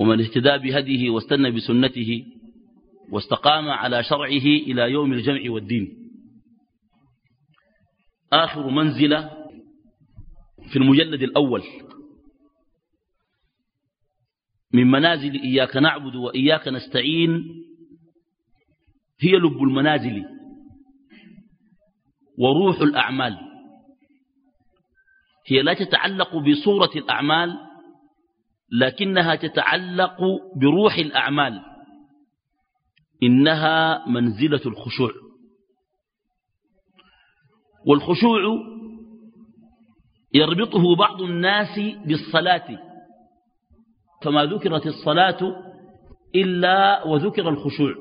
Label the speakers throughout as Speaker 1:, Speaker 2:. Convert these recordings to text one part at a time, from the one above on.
Speaker 1: ومن اهتدى بهديه واستنى بسنته واستقام على شرعه إلى يوم الجمع والدين. آخر منزلة في المجلد الأول. من منازل إياك نعبد وإياك نستعين هي لب المنازل وروح الأعمال. هي لا تتعلق بصورة الأعمال لكنها تتعلق بروح الأعمال. إنها منزلة الخشوع. والخشوع يربطه بعض الناس بالصلاة. فما ذكرت الصلاة إلا وذكر الخشوع.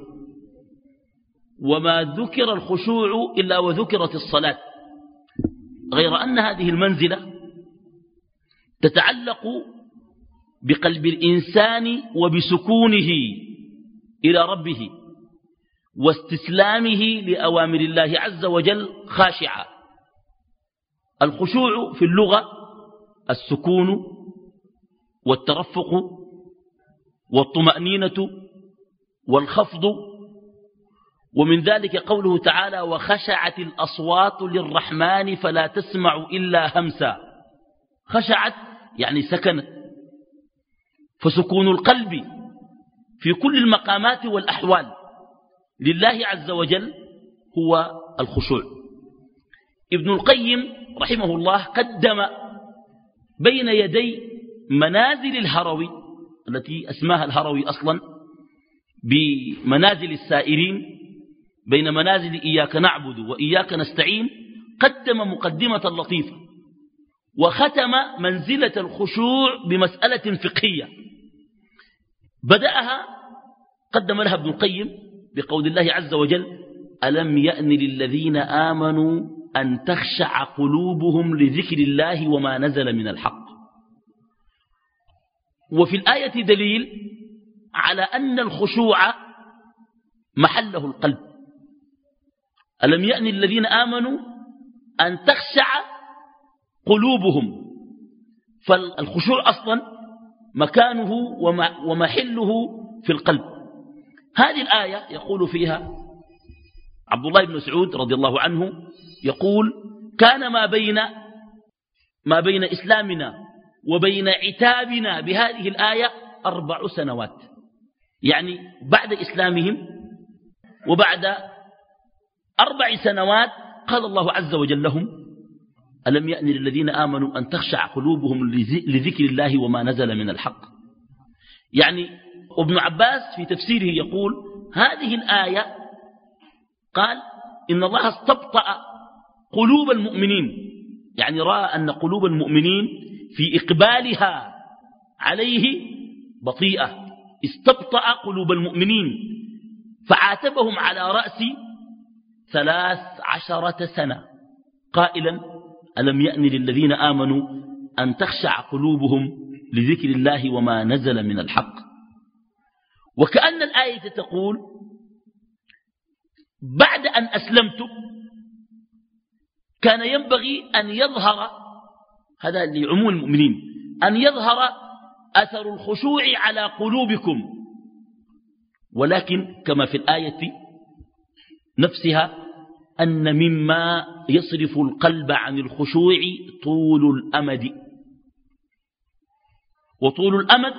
Speaker 1: وما ذكر الخشوع إلا وذكرت الصلاة. غير أن هذه المنزلة تتعلق بقلب الإنسان وبسكونه إلى ربه واستسلامه لأوامر الله عز وجل خاشعا الخشوع في اللغة السكون والترفق والطمأنينة والخفض ومن ذلك قوله تعالى وخشعت الأصوات للرحمن فلا تسمع إلا همسا. خشعت يعني سكنت. فسكون القلب في كل المقامات والأحوال. لله عز وجل هو الخشوع. ابن القيم رحمه الله قدم بين يدي منازل الهروي التي أسماها الهروي أصلا بمنازل السائرين بين منازل إياك نعبد وإياك نستعين قدم مقدمة لطيفة وختم منزلة الخشوع بمسألة فقهية. بدأها قدم لها ابن القيم بقول الله عز وجل ألم يأن للذين آمنوا أن تخشع قلوبهم لذكر الله وما نزل من الحق؟ وفي الآية دليل على أن الخشوع محله القلب. ألم يأن الذين آمنوا أن تخشع قلوبهم؟ فالخشوع أصلا مكانه ومحله في القلب. هذه الآية يقول فيها عبد الله بن مسعود رضي الله عنه يقول كان ما بين ما بين إسلامنا وبين عتابنا بهذه الآية أربع سنوات. يعني بعد إسلامهم وبعد أربع سنوات قال الله عز وجل لهم ألم يأن للذين آمنوا أن تخشع قلوبهم لذكر الله وما نزل من الحق؟ يعني ابن عباس في تفسيره يقول هذه الآية قال إن الله استبطأ قلوب المؤمنين. يعني رأى أن قلوب المؤمنين في إقبالها عليه بطيئة. استبطأ قلوب المؤمنين فعاتبهم على رأس ثلاث عشرة سنة. قائلا ألم يأن للذين آمنوا أن تخشع قلوبهم لذكر الله وما نزل من الحق؟ وكأن الآية تقول بعد أن أسلمت كان ينبغي أن يظهر هذا لعموم المؤمنين أن يظهر أثر الخشوع على قلوبكم. ولكن كما في الآية نفسها أن مما يصرف القلب عن الخشوع طول الأمد. وطول الأمد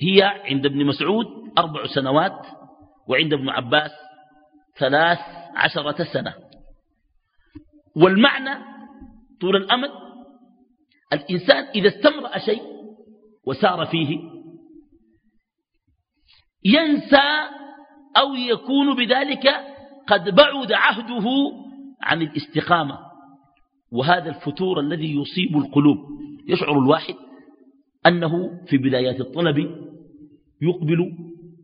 Speaker 1: هي عند ابن مسعود أربع سنوات وعند ابن عباس ثلاث عشرة سنة. والمعنى طول الأمد الإنسان إذا استمرأ شيء وسار فيه ينسى أو يكون بذلك قد بعد عهده عن الاستقامة. وهذا الفتور الذي يصيب القلوب. يشعر الواحد أنه في بدايات الطلب يقبل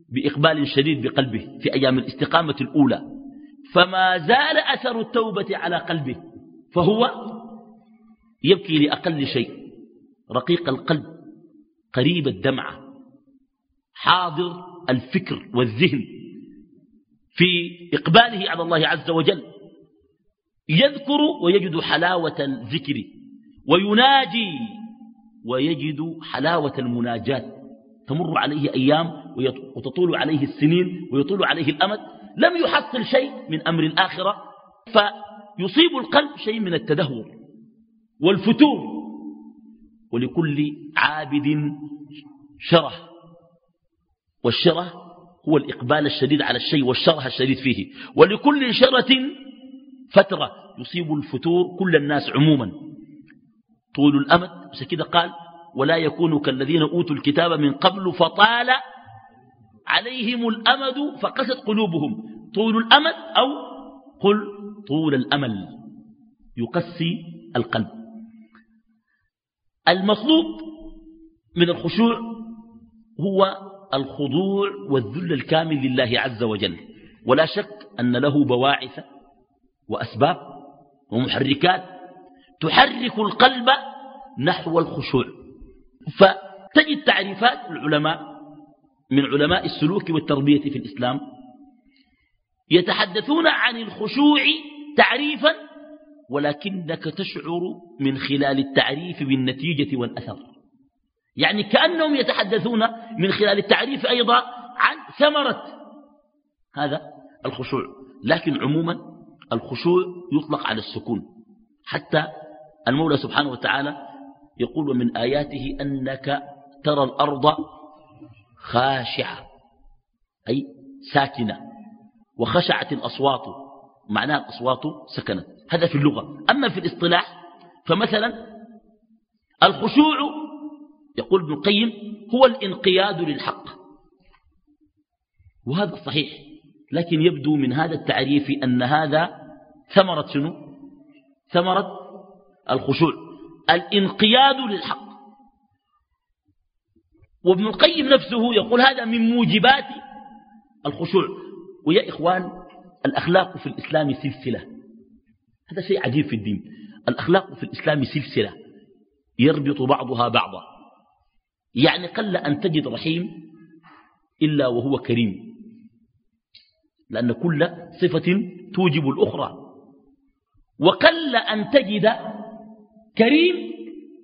Speaker 1: بإقبال شديد بقلبه في أيام الاستقامة الأولى. فما زال أثر التوبة على قلبه. فهو يبكي لأقل شيء. رقيق القلب قريب الدمعة حاضر الفكر والذهن. في إقباله على الله عز وجل يذكر ويجد حلاوة الذكر ويناجي ويجد حلاوة المناجات تمر عليه أيام وتطول عليه السنين ويطول عليه الأمد. لم يحصل شيء من أمر الآخرة فيصيب القلب شيء من التدهور والفتور. ولكل عابد شره والشره هو الإقبال الشديد على الشيء والشره الشديد فيه. ولكل شرة فترة يصيب الفتور كل الناس عموما. طول الأمد كده قال ولا يكونوا كالذين أوتوا الكتاب من قبل فطال عليهم الأمد فقست قلوبهم. طول الأمد أو قل طول الأمل يقسي القلب. المطلوب من الخشوع هو الخضوع والذل الكامل لله عز وجل. ولا شك أن له بواعث وأسباب ومحركات تحرك القلب نحو الخشوع. فتجد تعريفات العلماء من علماء السلوك والتربية في الإسلام يتحدثون عن الخشوع تعريفا ولكنك تشعر من خلال التعريف بالنتيجة والأثر. يعني كأنهم يتحدثون من خلال التعريف أيضا عن ثمرة هذا الخشوع. لكن عموما الخشوع يطلق على السكون. حتى المولى سبحانه وتعالى يقول من آياته أنك ترى الأرض خاشعة أي ساكنة وخشعت الأصوات معناها الأصوات سكنت. هذا في اللغة. أما في الاصطلاح فمثلا الخشوع يقول ابن القيم هو الانقياد للحق. وهذا صحيح لكن يبدو من هذا التعريف أن هذا ثمرة شنو؟ ثمرة الخشوع. الانقياد للحق. وابن القيم نفسه يقول هذا من موجبات الخشوع. ويا إخوان الأخلاق في الإسلام سلسلة. هذا شيء عجيب في الدين. الأخلاق في الإسلام سلسلة. يربط بعضها بعضا. يعني قل أن تجد رحيم إلا وهو كريم لأن كل صفة توجب الأخرى وقل أن تجد كريم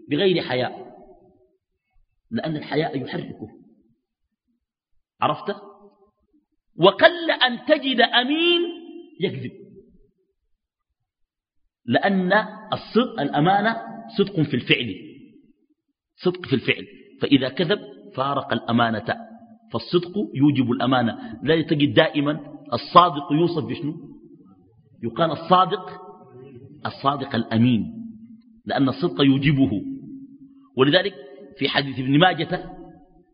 Speaker 1: بغير حياء لأن الحياء يحركه عرفت؟ وقل أن تجد أمين يكذب لأن الصدق الأمانة صدق في الفعل صدق في الفعل. فإذا كذب فارق الأمانة فالصدق يوجب الأمانة. لا تجد دائما الصادق يوصف بشنو؟ يقال الصادق الصادق الأمين لأن الصدق يوجبه. ولذلك في حديث ابن ماجة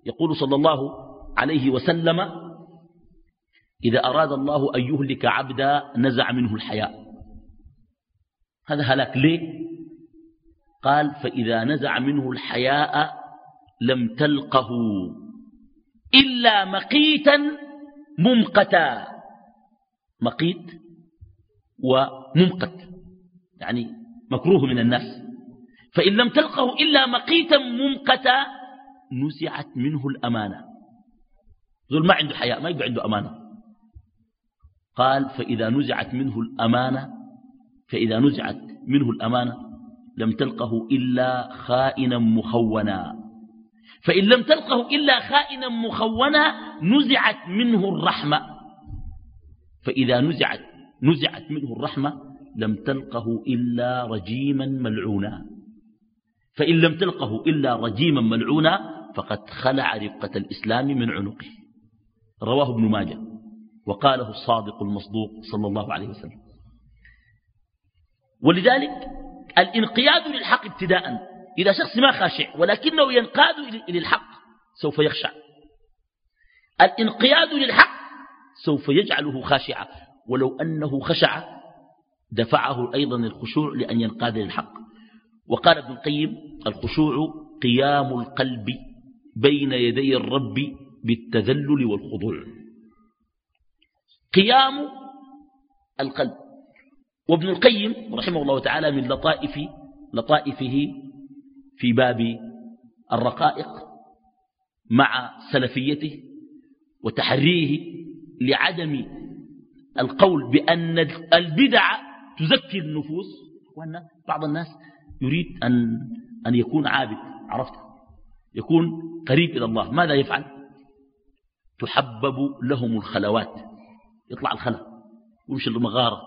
Speaker 1: يقول صلى الله عليه وسلم إذا أراد الله أن يهلك عبدا نزع منه الحياء. هذا هلاك ليه؟ قال فإذا نزع منه الحياء لم تلقه إلا مقيتا ممقتا. مقيت وممقت يعني مكروه من الناس فإن لم تلقه إلا مقيتا ممقتا نزعت منه الأمانة. ذل ما عنده حياء ما يبقى عنده أمانة. قال فإذا نزعت منه الأمانة فإذا نزعت منه الأمانة لم تلقه إلا خائنا مخونا. فإن لم تلقه إلا خائنا مخونا نزعت منه الرحمة. فإذا نزعت نزعت منه الرحمة لم تلقه إلا رجيما ملعونا. فإن لم تلقه إلا رجيما ملعونا فقد خلع رفقة الإسلام من عنقه. رواه ابن ماجه وقاله الصادق المصدوق صلى الله عليه وسلم. ولذلك الانقياد للحق ابتداء. إذا شخص ما خاشع ولكنه ينقاد إلى الحق سوف يخشع. الانقياد للحق سوف يجعله خاشعا. ولو أنه خشع دفعه أيضا الخشوع لأن ينقاد للحق. وقال ابن القيم الخشوع قيام القلب بين يدي الرب بالتذلل والخضوع. قيام القلب. وابن القيم رحمه الله تعالى من لطائف لطائفه في باب الرقائق مع سلفيته وتحريه لعدم القول بأن البدع تزكي النفوس. وأن بعض الناس يريد أن, أن يكون عابد عرفت؟ يكون قريب إلى الله. ماذا يفعل؟ تحبب لهم الخلوات. يطلع الخلا ويمشي المغارة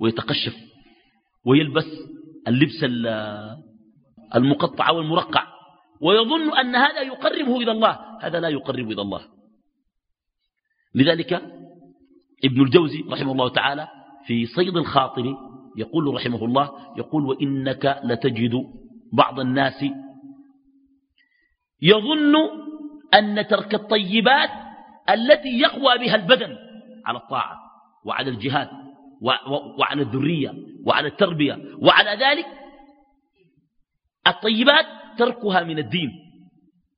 Speaker 1: ويتقشف ويلبس اللبس المقطع والمرقع ويظن أن هذا يقربه إلى الله. هذا لا يقرب إلى الله. لذلك ابن الجوزي رحمه الله تعالى في صيد الخاطر يقول رحمه الله يقول وإنك لتجد بعض الناس يظن أن ترك الطيبات التي يقوى بها البدن على الطاعة وعلى الجهاد وعلى الذرية وعلى التربية وعلى ذلك الطيبات تركها من الدين.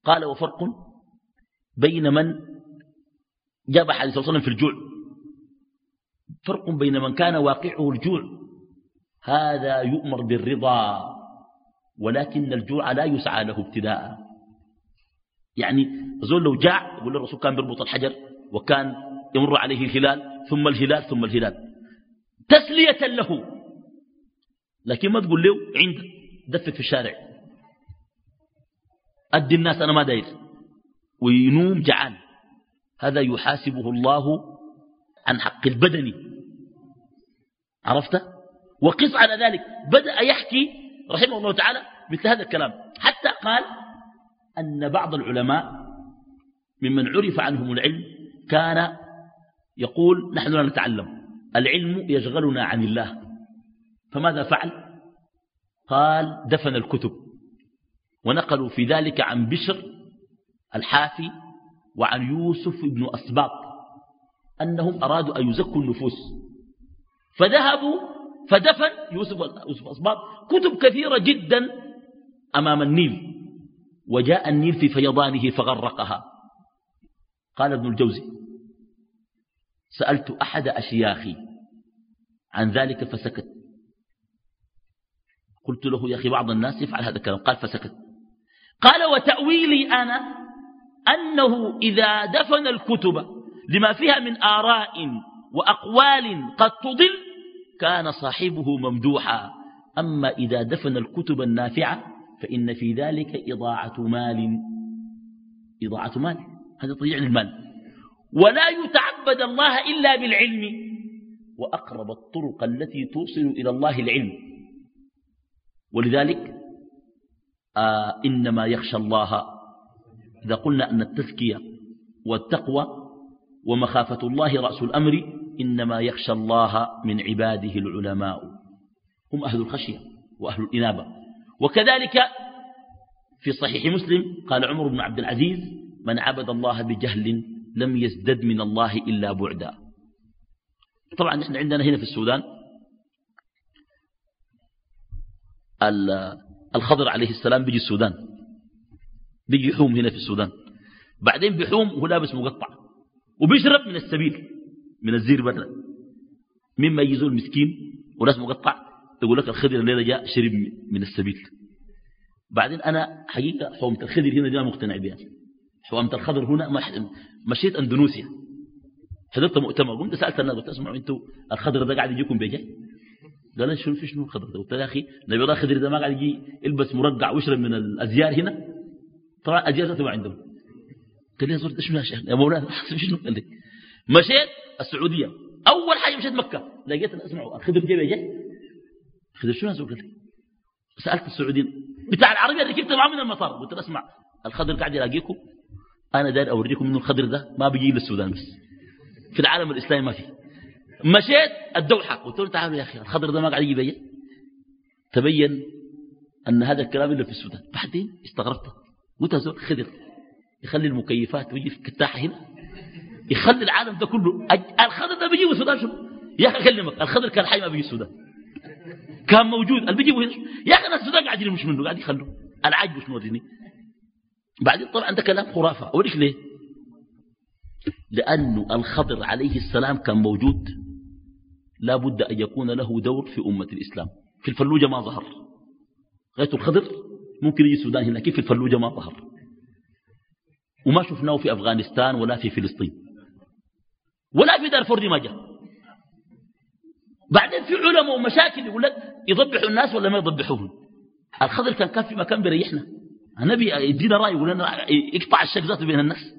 Speaker 1: قال وفرق بين من جاب حديث صلى الله عليه وسلم في الجوع. فرق بين من كان واقعه الجوع. هذا يؤمر بالرضا ولكن الجوع لا يسعى له ابتداء. يعني زول لو جاع يقول الرسول كان بيربط الحجر وكان يمر عليه الهلال ثم الهلال ثم الهلال. تسلية له. لكن ما تقول له عندك دفك في الشارع. أدي الناس أنا ما داير. وينوم جعان. هذا يحاسبه الله عن حق البدني عرفت؟ وقص على ذلك. بدأ يحكي رحمه الله تعالى مثل هذا الكلام. حتى قال أن بعض العلماء ممن عرف عنهم العلم كان يقول نحن لا نتعلم. العلم يشغلنا عن الله. فماذا فعل؟ قال دفن الكتب. ونقلوا في ذلك عن بشر الحافي وعن يوسف بن أسباط أنهم أرادوا أن يزكوا النفوس. فذهبوا فدفن يوسف أسباط كتب كثيرة جدا أمام النيل وجاء النيل في فيضانه فغرقها. قال ابن الجوزي سألت أحد أشياخي عن ذلك فسكت. قلت له يا أخي بعض الناس يفعل هذا الكلام. قال فسكت. قال وتأويلي أنا أنه إذا دفن الكتب لما فيها من آراء وأقوال قد تضل كان صاحبه ممدوحا. أما إذا دفن الكتب النافعة فإن في ذلك إضاعة مال. إضاعة مال. هذا تضيع المال. ولا يتعبد الله إلا بالعلم. وأقرب الطرق التي توصل إلى الله العلم. ولذلك آه إنما يخشى الله. إذا قلنا أن التزكية والتقوى ومخافة الله رأس الأمر إنما يخشى الله من عباده العلماء. هم أهل الخشية وأهل الإنابة. وكذلك في صحيح مسلم قال عمر بن عبد العزيز من عبد الله بجهل لم يزدد من الله إلا بعدا. طبعا نحن عندنا هنا في السودان الخضر عليه السلام بيجي السودان. بيجي يحوم هنا في السودان. بعدين بيحوم وهو لابس مقطع. وبيشرب من السبيل من الزير برا مما يجيزوا المسكين وناس مقطع تقول لك الخضر الليلة جاء شرب من السبيل. بعدين أنا حقيقة حومة الخضر هنا جاء مقتنع بها. حومة الخضر هنا مشيت أندونوسيا حضرت مؤتمر قلت سألت الناس قلت أسمعوا أنتوا الخضر ده قاعد يجيكم بيجي؟ قال شنو في شنو ده قلت يا أخي نبي الله خضر ده ما قاعد يجي يلبس مرقع ويشرب من الأزيار هنا طبعا ازيار تبع عندهم قال لي زرت شنو يا شيخ يا مولانا شنو قال لي مشيت السعودية. أول حاجة مشيت مكة. لقيت اسمعوا الخضر جاي؟ بيجي خضر شنو قال لي سألت السعوديين. بتاع العربية اللي ركبت معاه من المطار. قلت له اسمع الخضر قاعد يلاقيكم. أنا داير أوريكم انه الخضر ده ما بيجي للسودان بس. في العالم الإسلامي ما في. مشيت الدوحة قلت له تعالوا يا أخي الخضر ده ما قاعد يبين. تبين أن هذا الكلام اللي في السودان. بعدين استغربت. قلت زول خضر يخلي المكيفات ويجي في الكتاحة هنا؟ يخلي العالم ده كله. الخضر ده بيجي السودان شو؟ يا أخي أكلمك الخضر كان حي ما بيجي السودان. كان موجود. اللي بيجيبه هنا. يا أخي السودان قاعدين مش منه قاعد يخلوه العاج مش موريني بعدين طبعا ده كلام خرافة. أوريك ليه؟ لأن الخضر عليه السلام كان موجود. لا بد أن يكون له دور في أمة الإسلام. في الفلوجة ما ظهر. غاية الخضر ممكن يجي السودان هنا كيف الفلوجة ما ظهر. وما شفناه في أفغانستان ولا في فلسطين. ولا في دارفور ما جاء. بعدين في علماء ومشاكل يقول لك يضبحوا الناس ولا ما يضبحوهم؟ الخضر كان كان في مكان بيريحنا النبي يدينا رأي يقول لنا يقطع الشك ذاته بين الناس.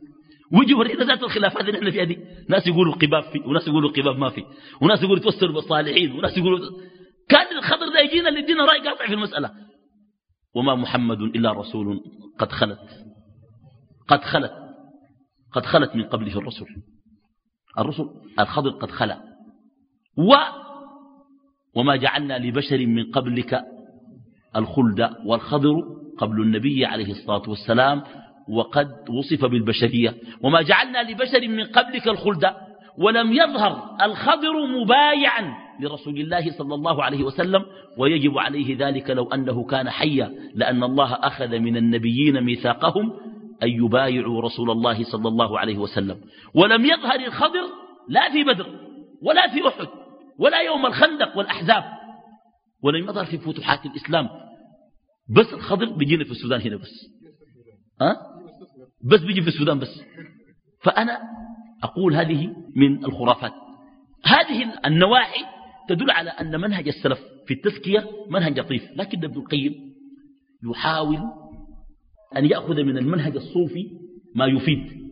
Speaker 1: ويجي يورينا ذات الخلافات اللي إحنا فيها دي ناس يقولوا القباب في وناس يقولوا القباب ما في. وناس يقولوا توسلوا بالصالحين وناس يقولوا كان الخضر ده يجينا اللي يدينا رأي قاطع في المسألة. وما محمد إلا رسول قد خلت. قد خلت. قد خلت من قبله الرسل. الرسل الخضر قد خلى و وما جعلنا لبشر من قبلك الخلد والخضر قبل النبي عليه الصلاة والسلام وقد وصف بالبشرية. وما جعلنا لبشر من قبلك الخلد ولم يظهر الخضر مبايعا لرسول الله صلى الله عليه وسلم ويجب عليه ذلك لو أنه كان حيا لأن الله أخذ من النبيين ميثاقهم أن يبايعوا رسول الله صلى الله عليه وسلم. ولم يظهر الخضر لا في بدر ولا في أحد ولا يوم الخندق والأحزاب. ولم يظهر في فتوحات الإسلام. بس الخضر بيجينا في السودان هنا بس. أه؟ بس بيجي في السودان بس. فأنا أقول هذه من الخرافات. هذه النواحي تدل على أن منهج السلف في التزكية منهج لطيف. لكن ابن القيم يحاول أن يأخذ من المنهج الصوفي ما يفيد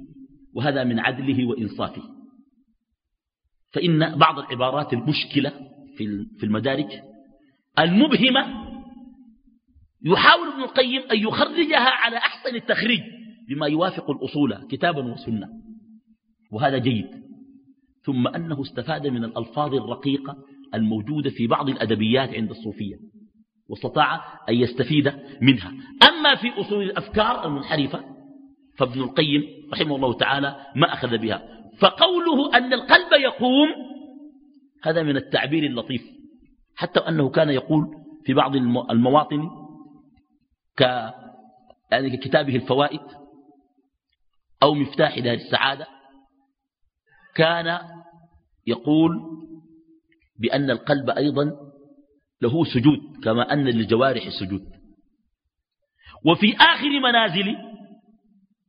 Speaker 1: وهذا من عدله وإنصافه. فإن بعض العبارات المشكلة في المدارج المبهمة يحاول ابن القيم أن يخرجها على أحسن التخريج. بما يوافق الأصول كتابا وسنة. وهذا جيد. ثم أنه استفاد من الألفاظ الرقيقة الموجودة في بعض الأدبيات عند الصوفية واستطاع أن يستفيد منها. أما في أصول الأفكار المنحرفة فابن القيم رحمه الله تعالى ما أخذ بها. فقوله أن القلب يقوم هذا من التعبير اللطيف. حتى أنه كان يقول في بعض المواطن ك يعني ككتابه الفوائد أو مفتاح دار السعادة كان يقول بأن القلب أيضا له سجود كما أن للجوارح السجود وفي آخر منازل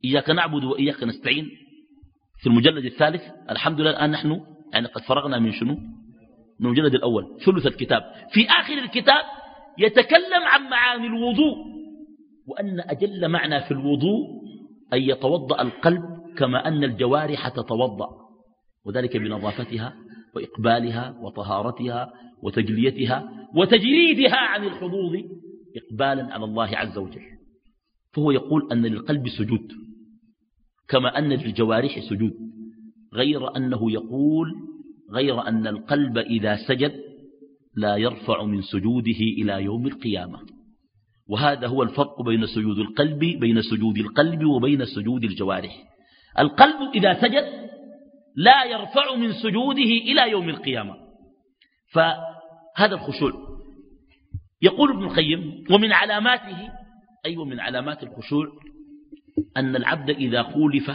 Speaker 1: إياك نعبد وإياك نستعين في المجلد الثالث الحمد لله الآن نحن يعني قد فرغنا من شنو؟ من المجلد الأول ثلث الكتاب. في آخر الكتاب يتكلم عن معاني الوضوء وأن أجل معنى في الوضوء أن يتوضأ القلب كما أن الجوارح تتوضأ وذلك بنظافتها وإقبالها وطهارتها وتجليتها وتجريدها عن الحظوظ إقبالا على الله عز وجل. فهو يقول أن للقلب سجود كما أن للجوارح سجود غير أنه يقول غير أن القلب إذا سجد لا يرفع من سجوده إلى يوم القيامة. وهذا هو الفرق بين سجود القلب بين سجود القلب وبين سجود الجوارح. القلب إذا سجد لا يرفع من سجوده إلى يوم القيامة. فهذا الخشوع. يقول ابن القيم ومن علاماته أي أيوة ومن علامات الخشوع أن العبد إذا خولف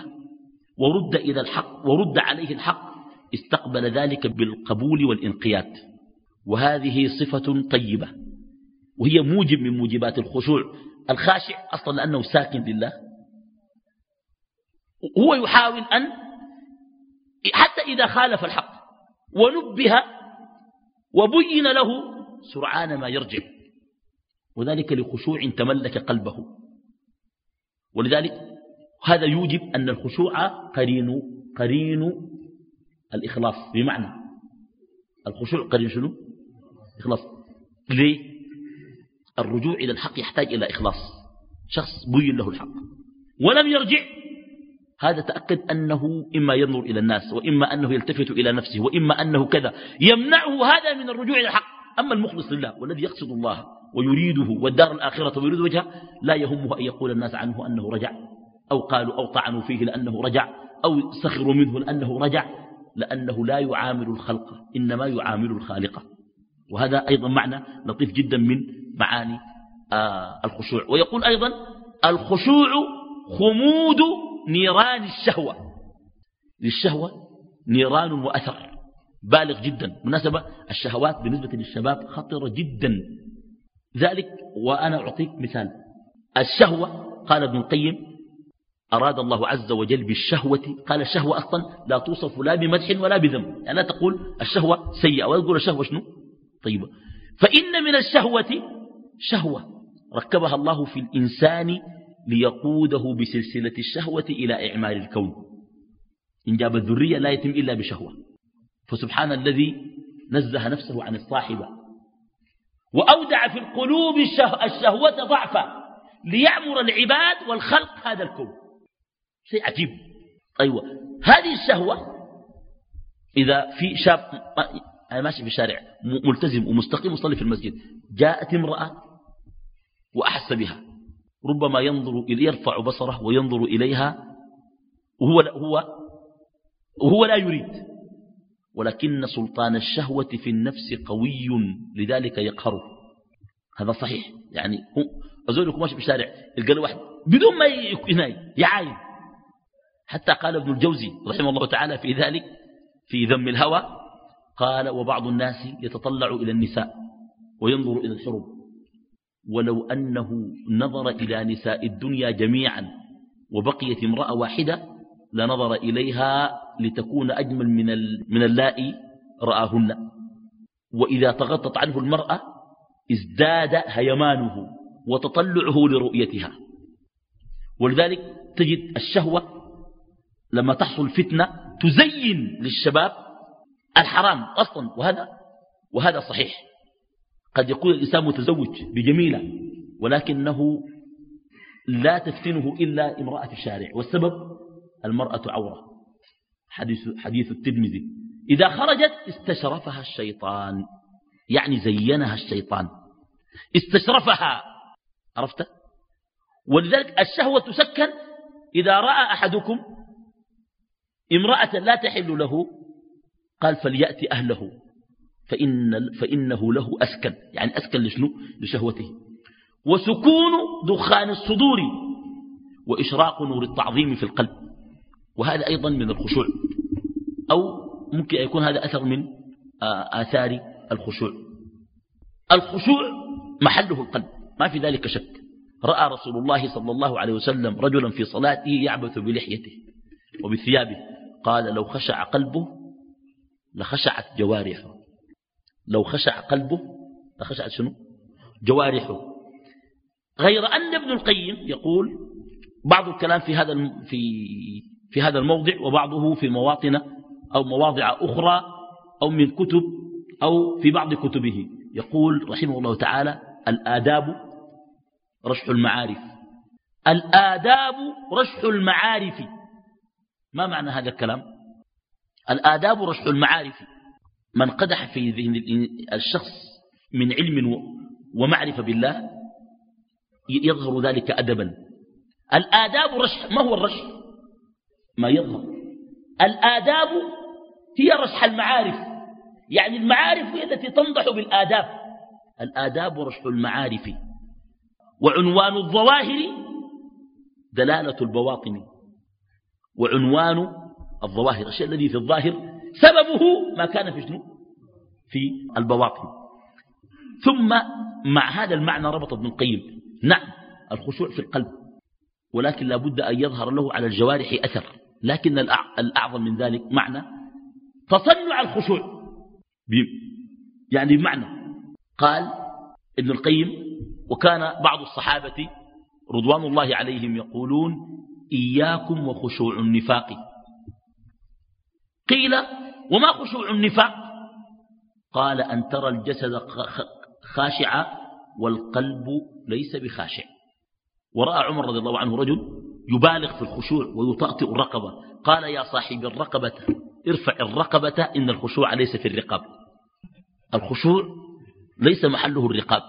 Speaker 1: ورد إلى الحق ورد عليه الحق استقبل ذلك بالقبول والانقياد. وهذه صفة طيبة. وهي موجب من موجبات الخشوع الخاشع أصلا لأنه ساكن لله. هو يحاول أن حتى إذا خالف الحق ونبه وبين له سرعان ما يرجع. وذلك لخشوع تملك قلبه. ولذلك هذا يوجب أن الخشوع قرين قرين الإخلاص. بمعنى الخشوع قرين شنو؟ إخلاص ليه؟ الرجوع إلى الحق يحتاج إلى إخلاص. شخص بين له الحق. ولم يرجع. هذا تأكد أنه إما ينظر إلى الناس وإما أنه يلتفت إلى نفسه وإما أنه كذا. يمنعه هذا من الرجوع إلى الحق. أما المخلص لله والذي يقصد الله ويريده والدار الآخرة ويريد وجهه لا يهمه أن يقول الناس عنه أنه رجع أو قالوا أو طعنوا فيه لأنه رجع أو سخروا منه لأنه رجع. لأنه لا يعامل الخلق إنما يعامل الخالق. وهذا أيضا معنى لطيف جدا من معاني آه الخشوع. ويقول أيضا الخشوع خمود نيران الشهوة. للشهوة نيران وأثر. بالغ جدا. مناسبة الشهوات بالنسبة للشباب خطرة جدا. ذلك وأنا أعطيك مثال. الشهوة قال ابن القيم أراد الله عز وجل بالشهوة. قال الشهوة أصلا لا توصف لا بمدح ولا بذم. يعني لا تقول الشهوة سيئة. ولا تقول الشهوة شنو؟ طيبة. فإن من الشهوة شهوة. ركبها الله في الإنسان ليقوده بسلسلة الشهوة إلى إعمار الكون. إن جاب الذرية لا يتم إلا بشهوة. فسبحان الذي نزه نفسه عن الصاحبة وأودع في القلوب الشهوة ضعفا. ليعمر العباد والخلق هذا الكون. شيء عجيب. أيوة. هذه الشهوة إذا في شاب أنا ماشي في الشارع ملتزم ومستقيم وصلي في المسجد. جاءت امرأة وأحس بها. ربما ينظر يرفع بصره وينظر إليها وهو هو وهو لا يريد. ولكن سلطان الشهوة في النفس قوي لذلك يقهره. هذا صحيح. يعني أزولكم ماشي في الشارع يلقى واحد بدون ما يعاين. حتى قال ابن الجوزي رحمه الله تعالى في ذلك في ذم الهوى قال وبعض الناس يتطلع إلى النساء وينظر إلى الحرم ولو أنه نظر إلى نساء الدنيا جميعا وبقيت امرأة واحدة لنظر إليها لتكون أجمل من, من اللائي رآهن. وإذا تغطت عنه المرأة ازداد هيمانه وتطلعه لرؤيتها. ولذلك تجد الشهوة لما تحصل فتنة تزين للشباب الحرام أصلا وهذا وهذا صحيح. قد يكون الإنسان متزوج بجميلة ولكنه لا تفتنه إلا امرأة الشارع والسبب المرأة عورة. حديث, حديث الترمذي. إذا خرجت استشرفها الشيطان يعني زينها الشيطان. استشرفها عرفت؟ ولذلك الشهوة تسكن إذا رأى أحدكم امرأة لا تحل له قال فليأتي أهله. فإن فإنه له أسكن. يعني أسكن لشنو؟ لشهوته. وسكون دخان الصدور وإشراق نور التعظيم في القلب. وهذا أيضا من الخشوع. أو ممكن يكون هذا أثر من آثار الخشوع. الخشوع محله القلب. ما في ذلك شك. رأى رسول الله صلى الله عليه وسلم رجلا في صلاته يعبث بلحيته وبثيابه. قال لو خشع قلبه لخشعت جوارحه. لو خشع قلبه لخشعت شنو؟ جوارحه. غير أن ابن القيم يقول بعض الكلام في هذا في في هذا الموضع وبعضه في مواطن أو مواضع أخرى أو من كتب أو في بعض كتبه. يقول رحمه الله تعالى الآداب رشح المعارف. الآداب رشح المعارف. ما معنى هذا الكلام؟ الآداب رشح المعارف من قدح في ذهن الشخص من علم ومعرفة بالله يظهر ذلك أدبا. الآداب رشح ما هو الرشح؟ ما يظهر. الآداب هي رشح المعارف. يعني المعارف هي التي تنضح بالآداب. الآداب رشح المعارف. وعنوان الظواهر دلالة البواطن. وعنوان الظواهر الشيء الذي في الظاهر سببه ما كان في شنو؟ في البواطن. ثم مع هذا المعنى ربط ابن القيم. نعم الخشوع في القلب ولكن لا بد أن يظهر له على الجوارح أثر. لكن الأعظم من ذلك معنى تصنع الخشوع. يعني بمعنى قال ابن القيم وكان بعض الصحابة رضوان الله عليهم يقولون إياكم وخشوع النفاق. قيل وما خشوع النفاق؟ قال أن ترى الجسد خاشعا والقلب ليس بخاشع. ورأى عمر رضي الله عنه رجل يبالغ في الخشوع ويطأطئ الرقبة. قال يا صاحب الرقبة ارفع الرقبة إن الخشوع ليس في الرقاب. الخشوع ليس محله الرقاب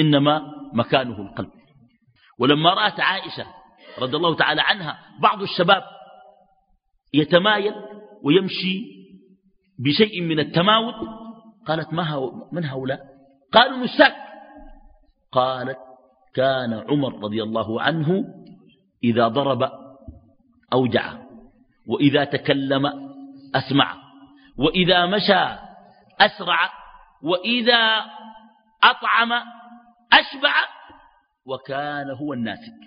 Speaker 1: إنما مكانه القلب. ولما رأت عائشة رضي الله تعالى عنها بعض الشباب يتمايل ويمشي بشيء من التماوت. قالت ما هو من هؤلاء؟ قالوا نساك قالت كان عمر رضي الله عنه إذا ضرب أوجع وإذا تكلم أسمع وإذا مشى أسرع وإذا أطعم أشبع وكان هو الناسك.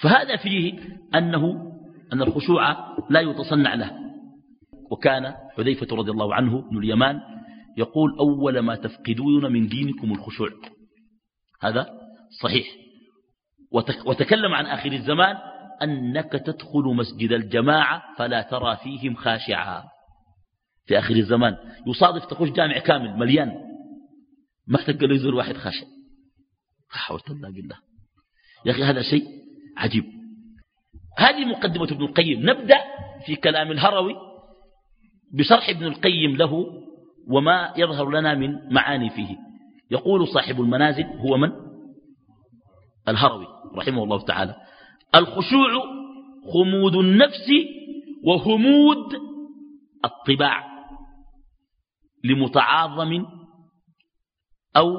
Speaker 1: فهذا فيه أنه أن الخشوع لا يتصنع له. وكان حذيفة رضي الله عنه بن اليمان يقول أول ما تفقدون من دينكم الخشوع. هذا صحيح. وتكلم عن آخر الزمان أنك تدخل مسجد الجماعة فلا ترى فيهم خاشعا. في آخر الزمان يصادف تخش جامع كامل مليان. ما تلقى له يزور واحد خاشع. حاولت الله بالله. يا أخي هذا شيء عجيب. هذه مقدمة ابن القيم. نبدأ في كلام الهروي بشرح ابن القيم له وما يظهر لنا من معاني فيه. يقول صاحب المنازل هو من؟ الهروي رحمه الله تعالى. الخشوع خمود النفس وهمود الطباع لمتعاظم أو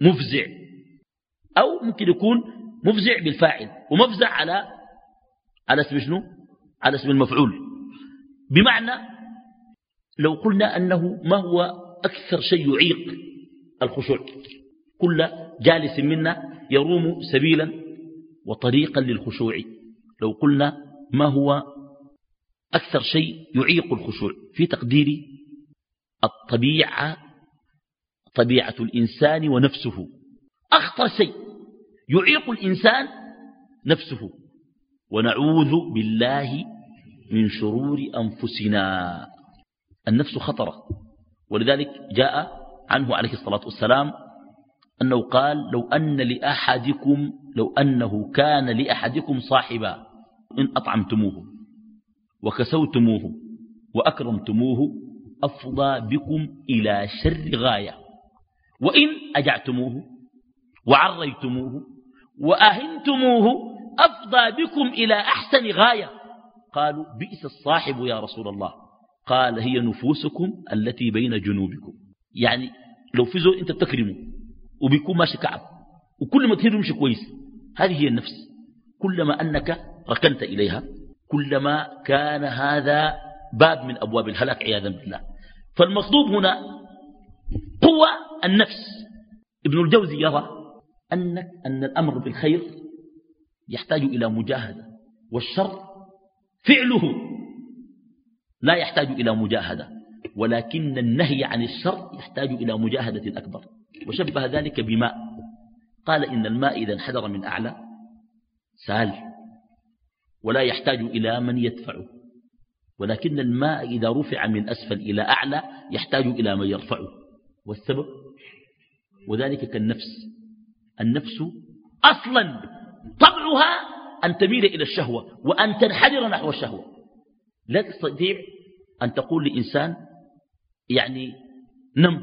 Speaker 1: مفزع أو ممكن يكون مفزع بالفاعل ومفزع على على اسم شنو؟ على اسم المفعول. بمعنى لو قلنا أنه ما هو أكثر شيء يعيق الخشوع. كل جالس منا يروم سبيلا وطريقا للخشوع. لو قلنا ما هو أكثر شيء يعيق الخشوع في تقديري الطبيعة طبيعة الإنسان ونفسه. أخطر شيء يعيق الإنسان نفسه. ونعوذ بالله من شرور أنفسنا. النفس خطرة ولذلك جاء عنه عليه الصلاة والسلام أنه قال لو أن لأحدكم لو أنه كان لأحدكم صاحبا إن أطعمتموه وكسوتموه وأكرمتموه أفضى بكم إلى شر غاية. وإن أجعتموه وعريتموه وأهنتموه أفضى بكم إلى أحسن غاية. قالوا بئس الصاحب يا رسول الله. قال هي نفوسكم التي بين جنوبكم. يعني لو في زول انت بتكرمه وبيكون ماشي كعب وكل ما تهير يمشي كويس هذه هي النفس. كلما أنك ركنت إليها كلما كان هذا باب من أبواب الهلاك عياذا بالله. فالمطلوب هنا هو النفس. ابن الجوزي يرى أنك أن الأمر بالخير يحتاج إلى مجاهدة والشر فعله. لا يحتاج إلى مجاهدة ولكن النهي عن الشر يحتاج إلى مجاهدة أكبر. وشبه ذلك بماء. قال إن الماء إذا انحدر من أعلى سال ولا يحتاج إلى من يدفعه. ولكن الماء إذا رفع من أسفل إلى أعلى يحتاج إلى من يرفعه. والسبب؟ وذلك كالنفس. النفس أصلا طبعها أن تميل إلى الشهوة وأن تنحدر نحو الشهوة. لا تستطيع أن تقول لإنسان يعني نم.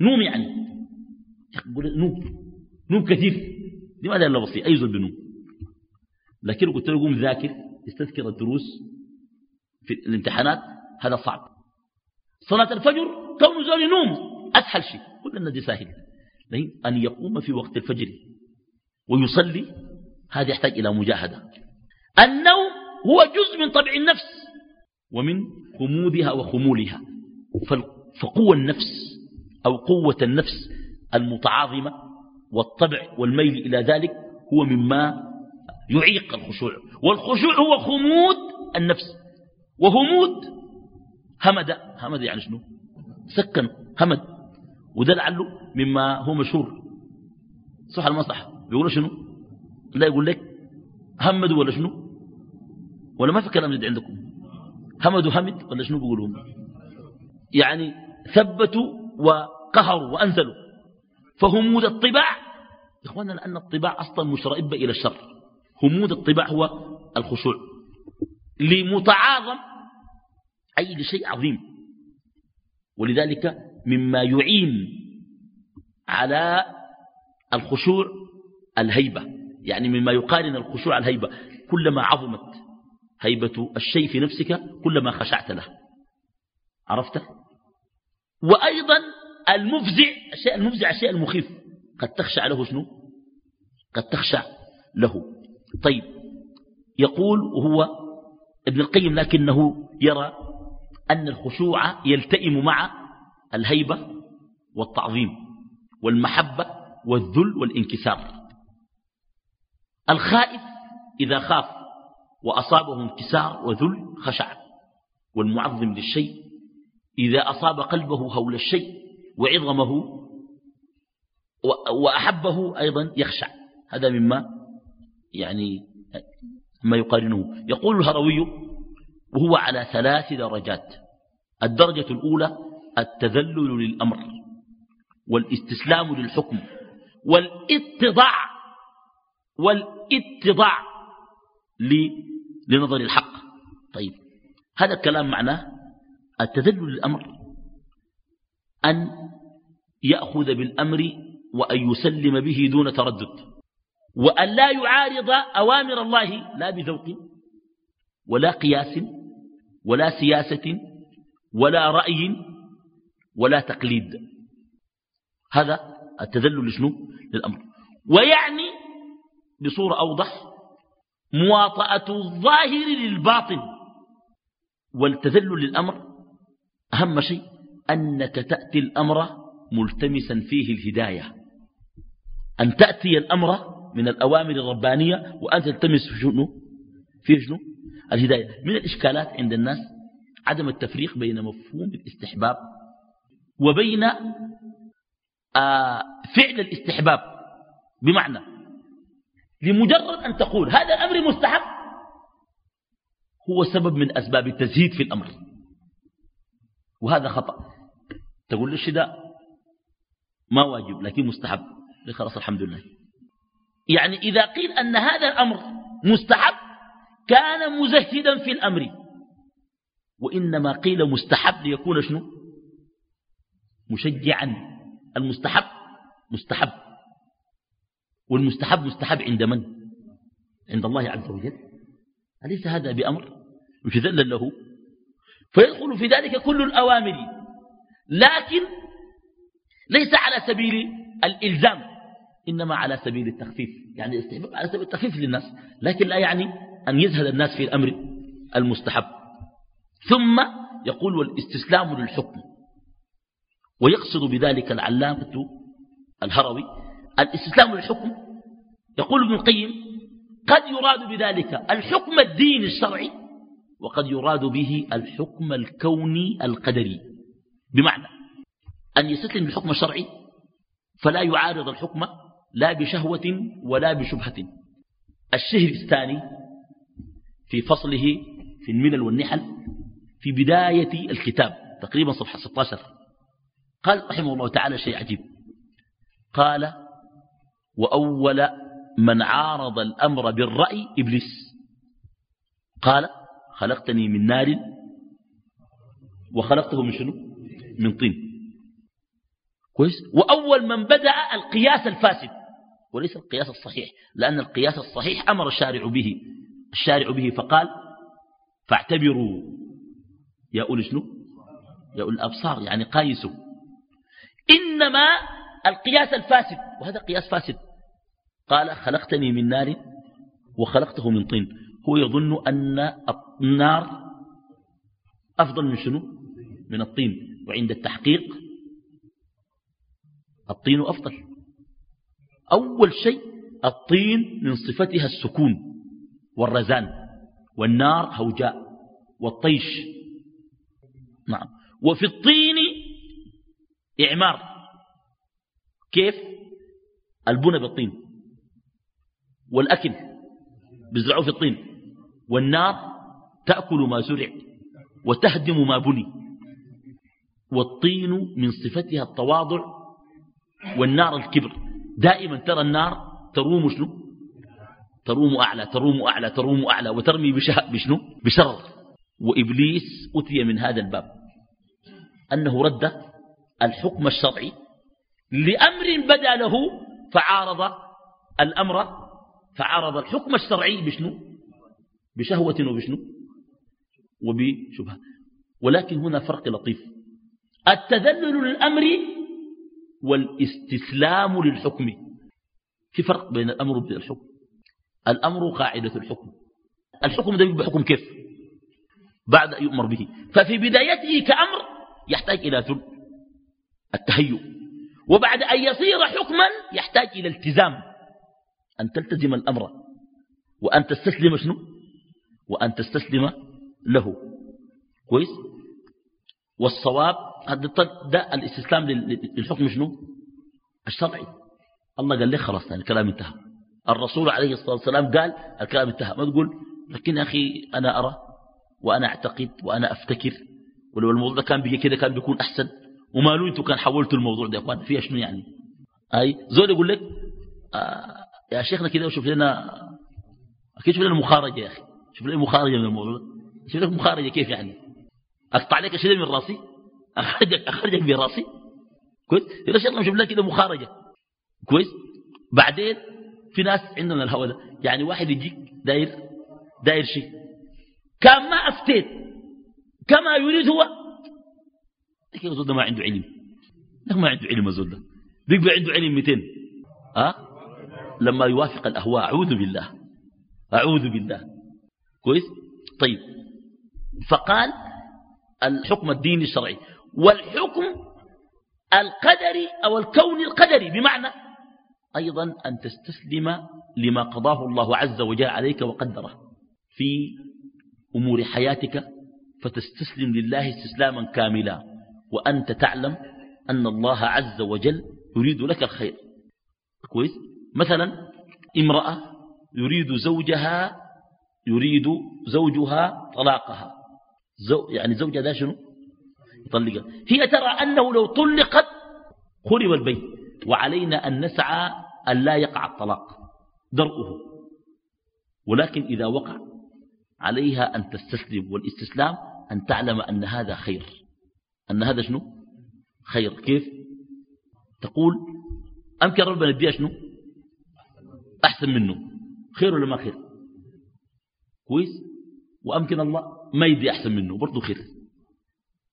Speaker 1: نوم يعني. يقول نوم. نوم كثير. لماذا لا بسيط أي زول بنوم لكن قلت له قوم ذاكر. استذكر الدروس في الامتحانات. هذا صعب. صلاة الفجر كون زول نوم. أسهل شيء. كل سهل لكن أن يقوم في وقت الفجر ويصلي هذا يحتاج إلى مجاهدة. النوم هو جزء من طبع النفس ومن خمودها وخمولها. فقوة النفس أو قوة النفس المتعاظمة والطبع والميل إلى ذلك هو مما يعيق الخشوع. والخشوع هو خمود النفس. وهمود همد. همد يعني شنو؟ سكن همد. وده لعله مما هو مشهور. صح المصح بيقولوا شنو؟ لا يقول لك همدوا ولا شنو؟ ولا ما في كلام جديد عندكم؟ همدوا همد ولا شنو بيقولوا يعني ثبتوا وقهروا وأنزلوا. فهمود الطباع إخواننا لأن الطباع أصلا مش رائبة إلى الشر. همود الطباع هو الخشوع. لمتعاظم أي لشيء عظيم. ولذلك مما يعين على الخشوع الهيبة. يعني مما يقارن الخشوع الهيبة. كلما عظمت هيبة الشيء في نفسك كلما خشعت له. عرفت وأيضا المفزع الشيء المفزع الشيء المخيف. قد تخشع له شنو؟ قد تخشع له. طيب يقول وهو ابن القيم لكنه يرى أن الخشوع يلتئم مع الهيبة والتعظيم والمحبة والذل والانكسار. الخائف إذا خاف وأصابه انكسار وذل خشع والمعظم للشيء إذا أصاب قلبه هول الشيء وعظمه وأحبه أيضا يخشع. هذا مما يعني ما يقارنه. يقول الهروي وهو على ثلاث درجات. الدرجة الأولى التذلل للأمر والاستسلام للحكم والاتضاع والاتضاع لنظر الحق. طيب هذا الكلام معناه التذلل للأمر أن يأخذ بالأمر وأن يسلم به دون تردد وأن لا يعارض أوامر الله لا بذوق ولا قياس ولا سياسة ولا رأي ولا تقليد. هذا التذلل لشنو؟ للأمر. ويعني بصورة أوضح مواطأة الظاهر للباطن والتذلل للأمر. أهم شيء أنك تأتي الأمر ملتمسا فيه الهداية. أن تأتي الأمر من الأوامر الربانية وأن تلتمس في شنو؟ في شنو؟ الهداية. من الإشكالات عند الناس عدم التفريق بين مفهوم الاستحباب وبين آه فعل الاستحباب. بمعنى لمجرد أن تقول هذا الأمر مستحب هو سبب من أسباب التزهيد في الأمر. وهذا خطأ. تقول لي ما واجب لكن مستحب. خلاص الحمد لله. يعني إذا قيل أن هذا الأمر مستحب كان مزهدا في الأمر. وإنما قيل مستحب ليكون شنو؟ مشجعا. المستحب مستحب. والمستحب مستحب عند من؟ عند الله عز وجل. أليس هذا بأمر؟ يتذلل له. فيدخل في ذلك كل الأوامر. لكن ليس على سبيل الإلزام إنما على سبيل التخفيف. يعني على سبيل التخفيف للناس. لكن لا يعني أن يزهد الناس في الأمر المستحب. ثم يقول والاستسلام للحكم. ويقصد بذلك العلامة الهروي الاستسلام للحكم يقول ابن القيم قد يراد بذلك الحكم الديني الشرعي وقد يراد به الحكم الكوني القدري. بمعنى أن يستسلم للحكم الشرعي فلا يعارض الحكم لا بشهوة ولا بشبهة. الشهر الثاني في فصله في الملل والنحل في بداية الكتاب تقريبا صفحة 16 قال رحمه الله تعالى شيء عجيب. قال وأول من عارض الأمر بالرأي إبليس. قال خلقتني من نار. وخلقته من شنو؟ من طين. كويس؟ وأول من بدأ القياس الفاسد. وليس القياس الصحيح لأن القياس الصحيح أمر الشارع به. الشارع به فقال فاعتبروا. يا أولي شنو؟ يا أولي الأبصار يعني قايسوا. إنما القياس الفاسد وهذا قياس فاسد. قال خلقتني من نار وخلقته من طين. هو يظن أن النار أفضل من شنو؟ من الطين. وعند التحقيق الطين أفضل. أول شيء الطين من صفتها السكون والرزان. والنار هوجاء والطيش. نعم. وفي الطين إعمار. كيف؟ البنى بالطين. والأكل بزرعوه في الطين والنار تأكل ما زرع وتهدم ما بني والطين من صفتها التواضع والنار الكبر. دائما ترى النار تروم شنو؟ تروم أعلى تروم أعلى تروم أعلى وترمي بشنو؟ بشر وإبليس أتي من هذا الباب أنه رد الحكم الشرعي لأمر بدا له فعارض الأمر فعارض الحكم الشرعي بشنو؟ بشهوة وبشنو؟ وبشبهة. ولكن هنا فرق لطيف. التذلل للأمر والاستسلام للحكم. في فرق بين الأمر وبين الحكم الأمر قاعدة الحكم. الحكم ده بحكم كيف؟ بعد أن يؤمر به. ففي بدايته كأمر يحتاج إلى ذل التهيؤ. وبعد أن يصير حكما يحتاج إلى التزام. أن تلتزم الأمر. وأن تستسلم شنو؟ وأن تستسلم له. كويس؟ والصواب هذا ده الاستسلام للحكم شنو؟ الشرعي. الله قال لك خلاص يعني الكلام انتهى. الرسول عليه الصلاة والسلام قال الكلام انتهى. ما تقول لكن يا أخي أنا أرى وأنا أعتقد وأنا أفتكر. ولو الموضوع كان بيجي كده كان بيكون أحسن. وما أنتوا كان حولتوا الموضوع ده يا إخوان فيها شنو يعني؟ أي؟ زول يقول لك آه يا شيخنا كده وشوف لنا أكيد شوف لنا مخارجة يا أخي. شوف لنا مخارجة من الموضوع. شوف لك مخارجة كيف يعني؟ أقطع لك شيء من رأسي؟ أخرجك أخرجك براسي كويس؟ يا شيخنا شوف لنا كده مخارجة. كويس؟ بعدين في ناس عندنا الهوى ده. يعني واحد يجيك داير داير شيء. كان ما أفتيت. كما يريد هو. لكن الزول ما عنده علم. ما عنده علم الزول ده. بيبقى عنده علم 200 أه؟ لما يوافق الأهواء. أعوذ بالله. أعوذ بالله. كويس؟ طيب. فقال الحكم الديني الشرعي والحكم القدري أو الكون القدري بمعنى أيضا أن تستسلم لما قضاه الله عز وجل عليك وقدره في أمور حياتك فتستسلم لله استسلاما كاملا. وأنت تعلم أن الله عز وجل يريد لك الخير. كويس؟ مثلا امرأة يريد زوجها يريد زوجها طلاقها. زو يعني زوجها ده شنو؟ يطلقها. هي ترى أنه لو طلقت خرب البيت وعلينا أن نسعى أن لا يقع الطلاق درؤه. ولكن إذا وقع عليها أن تستسلم والاستسلام أن تعلم أن هذا خير. أن هذا شنو؟ خير. كيف؟ تقول أمكن ربنا يديها شنو؟ أحسن منه. خير ولا ما خير؟ كويس؟ وأمكن الله ما يدي أحسن منه برضو خير.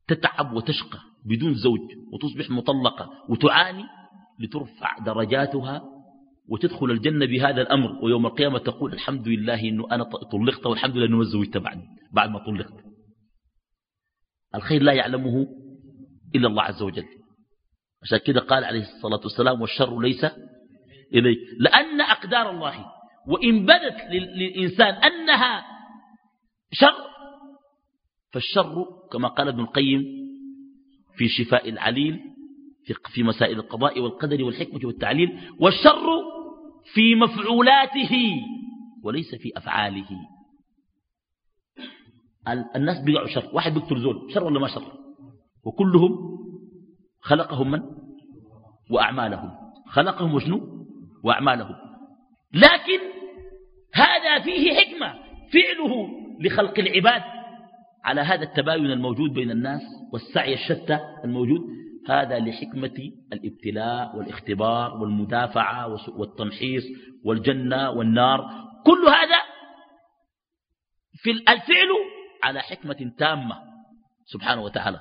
Speaker 1: تتعب وتشقى بدون زوج وتصبح مطلقة وتعاني لترفع درجاتها وتدخل الجنة بهذا الأمر ويوم القيامة تقول الحمد لله أنه أنا طلقت والحمد لله أنه ما زوجت بعد بعد ما طلقت. الخير لا يعلمه إلا الله عز وجل. عشان كده قال عليه الصلاة والسلام والشر ليس إليك. لأن أقدار الله. وإن بدت للإنسان أنها شر فالشر كما قال ابن القيم في شفاء العليل في مسائل القضاء والقدر والحكمة والتعليل والشر في مفعولاته وليس في أفعاله. الناس بيقعوا شر. واحد بيقتل زول شر ولا ما شر؟ وكلهم خلقهم من؟ وأعمالهم. خلقهم وشنو؟ وأعمالهم. لكن هذا فيه حكمة فعله لخلق العباد على هذا التباين الموجود بين الناس والسعي الشتى الموجود. هذا لحكمة الابتلاء والاختبار والمدافعة والتمحيص والجنة والنار. كل هذا في الفعل على حكمة تامة سبحانه وتعالى.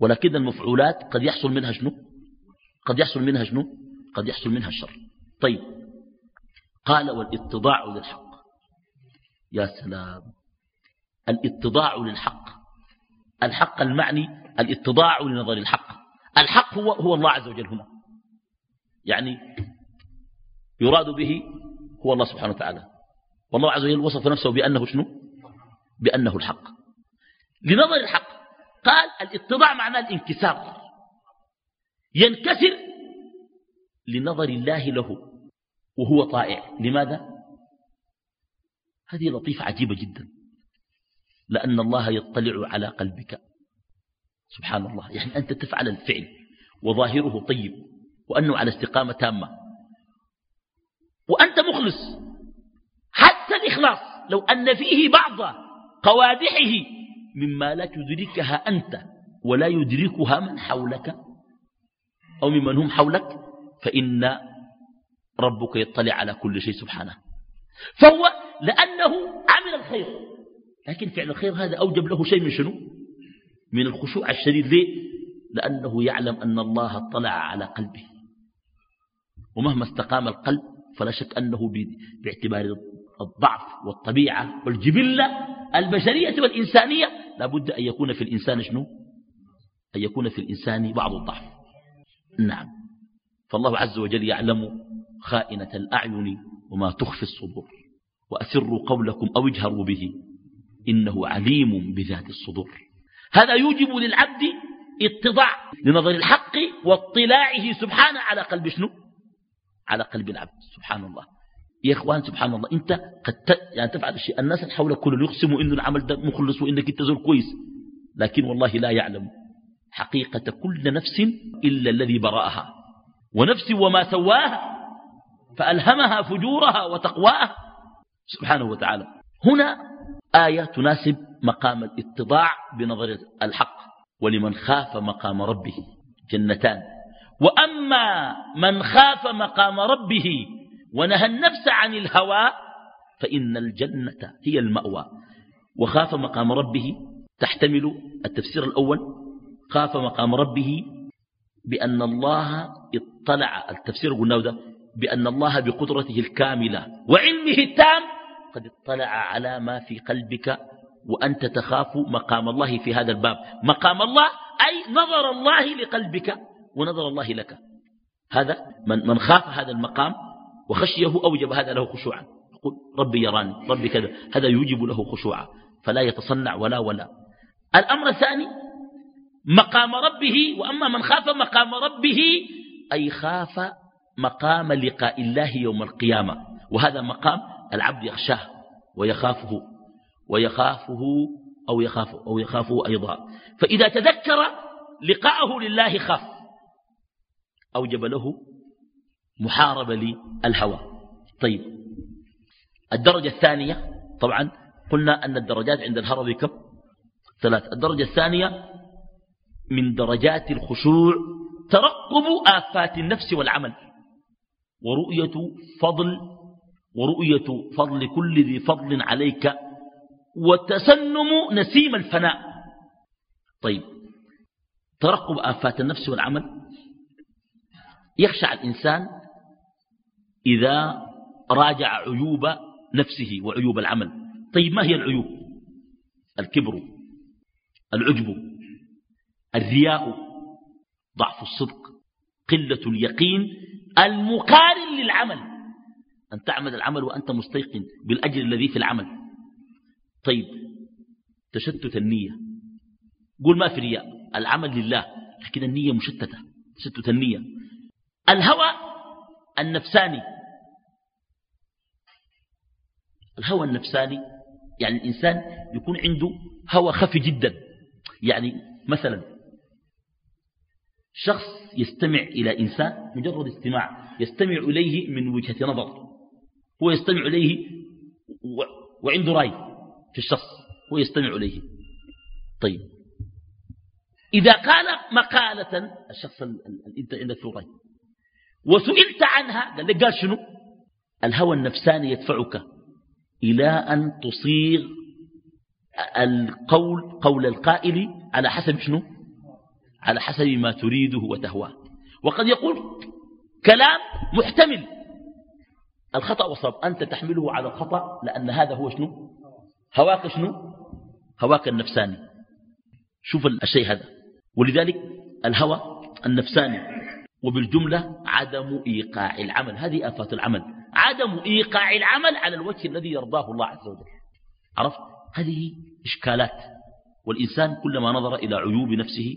Speaker 1: ولكن المفعولات قد يحصل منها شنو؟ قد يحصل منها شنو؟ قد يحصل منها الشر طيب. قال والاتضاع للحق. يا سلام. الاتضاع للحق. الحق المعني الاتضاع لنظر الحق. الحق هو, هو الله عز وجل هنا. يعني يراد به هو الله سبحانه وتعالى. والله عز وجل وصف نفسه بأنه شنو؟ بأنه الحق. لنظر الحق. قال الاتضاع معناه الانكسار. ينكسر لنظر الله له. وهو طائع. لماذا؟ هذه لطيفة عجيبة جدا. لأن الله يطلع على قلبك. سبحان الله. يعني أنت تفعل الفعل وظاهره طيب وأنه على استقامة تامة. وأنت مخلص. حتى الإخلاص. لو أن فيه بعض قوادحه مما لا تدركها أنت ولا يدركها من حولك أو ممن هم حولك فإن ربك يطلع على كل شيء سبحانه. فهو لأنه عمل الخير. لكن فعل الخير هذا أوجب له شيء من شنو؟ من الخشوع الشديد. ليه؟ لأنه يعلم أن الله اطلع على قلبه. ومهما استقام القلب فلا شك أنه باعتبار الضعف والطبيعة والجبلة البشرية والإنسانية لابد أن يكون في الإنسان شنو؟ أن يكون في الإنسان بعض الضعف. نعم. فالله عز وجل يعلم خائنة الأعين وما تخفي الصدور. وأسروا قولكم أو اجهروا به إنه عليم بذات الصدور. هذا يوجب للعبد اتضاع لنظر الحق واطلاعه سبحانه على قلب شنو؟ على قلب العبد. سبحان الله. يا إخوان سبحان الله. أنت قد ت... يعني تفعل الشيء الناس حولك كله يقسموا إنه العمل ده مخلص وإنك أنت زول كويس. لكن والله لا يعلم حقيقة كل نفس إلا الذي برأها. ونفس وما سواها فألهمها فجورها وتقواها. سبحانه وتعالى. هنا آية تناسب مقام الاتضاع بنظر الحق ولمن خاف مقام ربه جنتان. وأما من خاف مقام ربه ونهى النفس عن الهوى فإن الجنة هي المأوى. وخاف مقام ربه تحتمل التفسير الأول. خاف مقام ربه بأن الله اطلع. التفسير قلناه ده بأن الله بقدرته الكاملة وعلمه التام قد اطلع على ما في قلبك وأنت تخاف مقام الله في هذا الباب. مقام الله أي نظر الله لقلبك ونظر الله لك. هذا من, من خاف هذا المقام وخشيه أوجب هذا له خشوعا. يقول ربي يراني ربي كذا. هذا يوجب له خشوعا فلا يتصنع ولا ولا. الأمر الثاني مقام ربه وأما من خاف مقام ربه أي خاف مقام لقاء الله يوم القيامة. وهذا مقام العبد يخشاه ويخافه ويخافه أو يخافه, أو يخافه أيضا. فإذا تذكر لقاءه لله خاف. أوجب له محاربة للهوى. طيب الدرجة الثانية طبعا قلنا أن الدرجات عند الهرب كم؟ ثلاث. الدرجة الثانية من درجات الخشوع ترقب آفات النفس والعمل. ورؤية فضل ورؤية فضل كل ذي فضل عليك وتسنم نسيم الفناء. طيب ترقب آفات النفس والعمل. يخشع الإنسان إذا راجع عيوب نفسه وعيوب العمل. طيب ما هي العيوب؟ الكبر العجب الرياء ضعف الصدق قلة اليقين المقارن للعمل. أن تعمل العمل وأنت مستيقن بالأجر الذي في العمل. طيب تشتت النية. قول ما في رياء العمل لله لكن النية مشتتة تشتت النية. الهوى النفساني. الهوى النفساني يعني الإنسان يكون عنده هوى خفي جدا. يعني مثلا شخص يستمع إلى إنسان مجرد استماع يستمع إليه من وجهة نظر. هو يستمع إليه وعنده رأي في الشخص هو يستمع إليه. طيب. إذا قال مقالة الشخص أنت عندك في رأي. وسئلت عنها قال لك قال شنو؟ الهوى النفساني يدفعك إلى أن تصيغ القول قول القائل على حسب شنو؟ على حسب ما تريده وتهواه. وقد يقول كلام محتمل. الخطأ وصاب أنت تحمله على الخطأ لأن هذا هو شنو؟ هواك شنو؟ هواك النفساني. شوف الشيء هذا. ولذلك الهوى النفساني. وبالجملة عدم إيقاع العمل. هذه آفات العمل. عدم إيقاع العمل على الوجه الذي يرضاه الله عز وجل. عرفت؟ هذه إشكالات. والإنسان كلما نظر إلى عيوب نفسه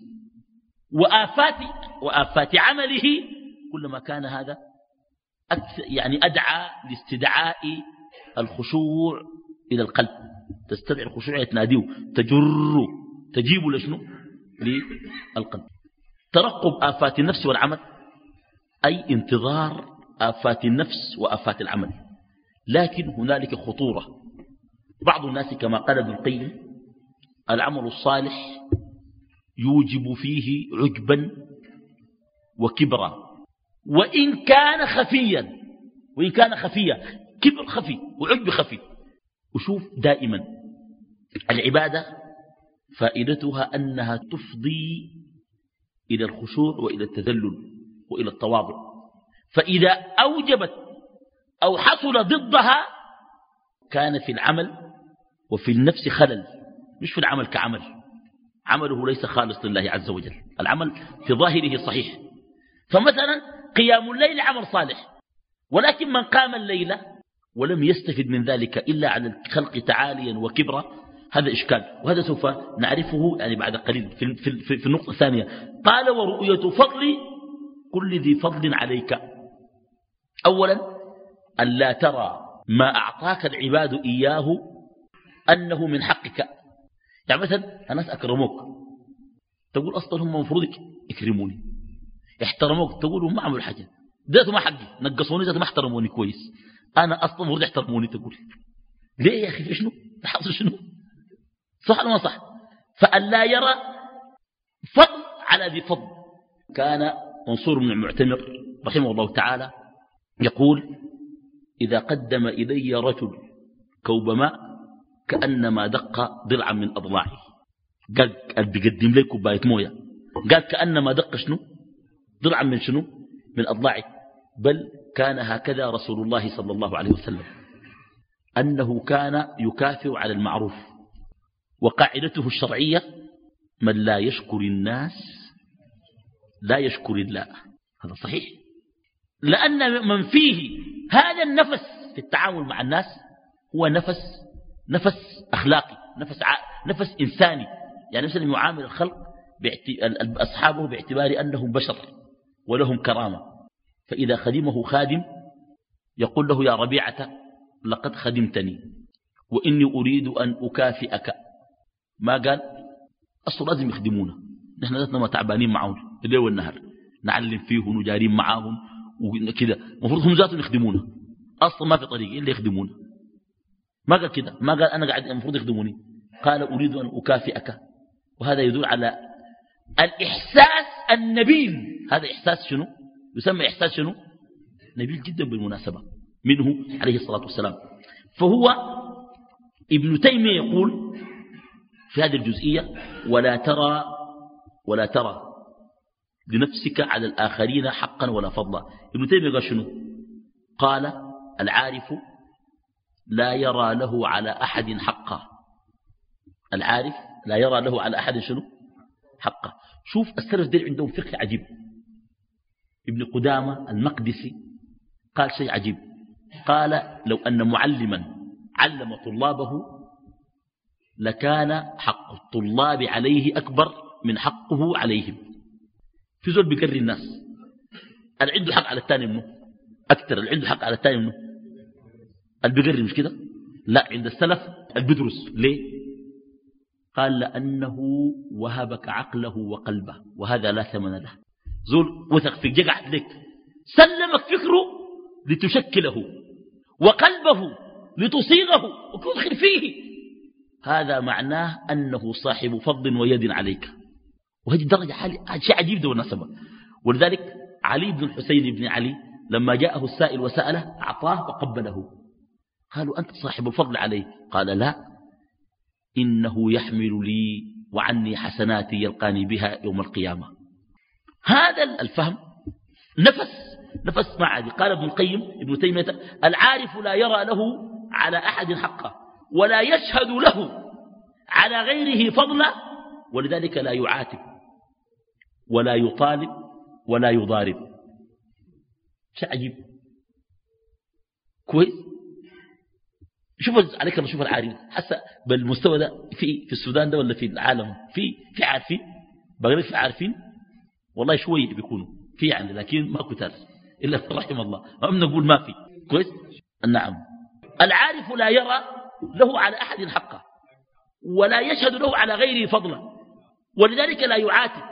Speaker 1: وآفات, وآفات عمله كلما كان هذا يعني أدعى لاستدعاء الخشوع إلى القلب. تستدعي الخشوع تناديه تجر تجيب لشنو؟ للقلب. ترقب آفات النفس والعمل أي انتظار آفات النفس وآفات العمل. لكن هنالك خطورة. بعض الناس كما قال ابن القيم العمل الصالح يوجب فيه عجبا وكبرا. وإن كان خفيا وإن كان خفيا كبر خفي وعجب خفي. وشوف دائما العبادة فائدتها أنها تفضي إلى الخشوع وإلى التذلل وإلى التواضع. فإذا أوجبت أو حصل ضدها كان في العمل وفي النفس خلل مش في العمل كعمل. عمله ليس خالص لله عز وجل. العمل في ظاهره صحيح. فمثلا قيام الليل عمل صالح ولكن من قام الليل ولم يستفد من ذلك إلا على الخلق تعاليا وكبرا هذا إشكال. وهذا سوف نعرفه يعني بعد قليل في, في, في, في النقطة الثانية. قال ورؤية فضل كل ذي فضل عليك. أولا أن لا ترى ما أعطاك العباد إياه أنه من حقك. يعني مثلا الناس أكرموك تقول أصلا هم مفروض يكرموني. احترموك تقول هم ما عملوا حاجة. ذاته ما حقي. نقصوني ذاته ما احترموني كويس. أنا أصلا مفروض يحترموني تقول. ليه يا أخي؟ شنو؟ حصل شنو؟ صح ولا ما صح؟ فأن لا يرى فضل على ذي فضل. كان منصور بن المعتمر رحمه الله تعالى يقول إذا قدم إلي رجل كوب ماء كأنما دق ضلعا من أضلاعي قال بيقدم لي كوباية موية. قال كأنما دق شنو؟ ضلعا من شنو؟ من أضلاعي بل كان هكذا رسول الله صلى الله عليه وسلم. أنه كان يكافئ على المعروف. وقاعدته الشرعية من لا يشكر الناس لا يشكر الله. هذا صحيح. لأن من فيه هذا النفس في التعامل مع الناس هو نفس نفس أخلاقي نفس, ع... نفس إنساني. يعني مثلا يعامل الخلق أصحابه باعتبار أنهم بشر ولهم كرامة. فإذا خدمه خادم يقول له يا ربيعة لقد خدمتني وإني أريد أن أكافئك. ما قال؟ أصلا لازم يخدمونا. نحن ذاتنا ما تعبانين معهم. الليل والنهار نعلم فيهم ونجارين معاهم وكذا. المفروض هم ذاتهم يخدمونا. أصلا ما في طريق إلا يخدمونا. ما قال كده؟ ما قال أنا قاعد المفروض يخدموني. قال أريد أن أكافئك. وهذا يدل على الإحساس النبيل. هذا إحساس شنو؟ يسمى إحساس شنو؟ نبيل جدا بالمناسبة. منه عليه الصلاة والسلام. فهو ابن تيمية يقول في هذه الجزئية ولا ترى ولا ترى لنفسك على الآخرين حقا ولا فضلا. ابن تيمية قال شنو؟ قال العارف لا يرى له على أحد حقا. العارف لا يرى له على أحد شنو؟ حقا. شوف السلف دير عندهم فقه عجيب. ابن قدامة المقدسي قال شيء عجيب. قال لو أن معلما علم طلابه لكان حق الطلاب عليه أكبر من حقه عليهم. في زول بيقري الناس. اللي عنده حق على الثاني منه أكثر. اللي عنده حق على الثاني منه اللي بيقري مش كده؟ لا عند السلف اللي بيدرس ليه؟ قال لأنه وهبك عقله وقلبه وهذا لا ثمن له. زول وثق فيك جقعت لك. سلمك فكره لتشكله وقلبه لتصيغه وتدخل فيه. هذا معناه أنه صاحب فضل ويد عليك. وهذه الدرجة شيء عجيب ده بالمناسبة ولذلك علي بن الحسين بن علي لما جاءه السائل وسأله أعطاه وقبله. قالوا أنت صاحب الفضل عليه. قال لا إنه يحمل لي وعني حسناتي يلقاني بها يوم القيامة. هذا الفهم نفس نفس ما عادي. قال ابن القيم ابن تيمية العارف لا يرى له على أحد حقه ولا يشهد له على غيره فضلا ولذلك لا يعاتب ولا يطالب ولا يضارب. شيء عجيب. كويس؟ شوف عليك شوف العارف حتى بالمستوى ده في في السودان ده ولا في العالم؟ في في عارفين بغير في عارفين. والله شوية بيكونوا في يعني لكن ما كتار إلا رحم الله. ما نقول ما في. كويس؟ نعم. العارف لا يرى له على أحد حقه. ولا يشهد له على غيره فضلا. ولذلك لا يعاتب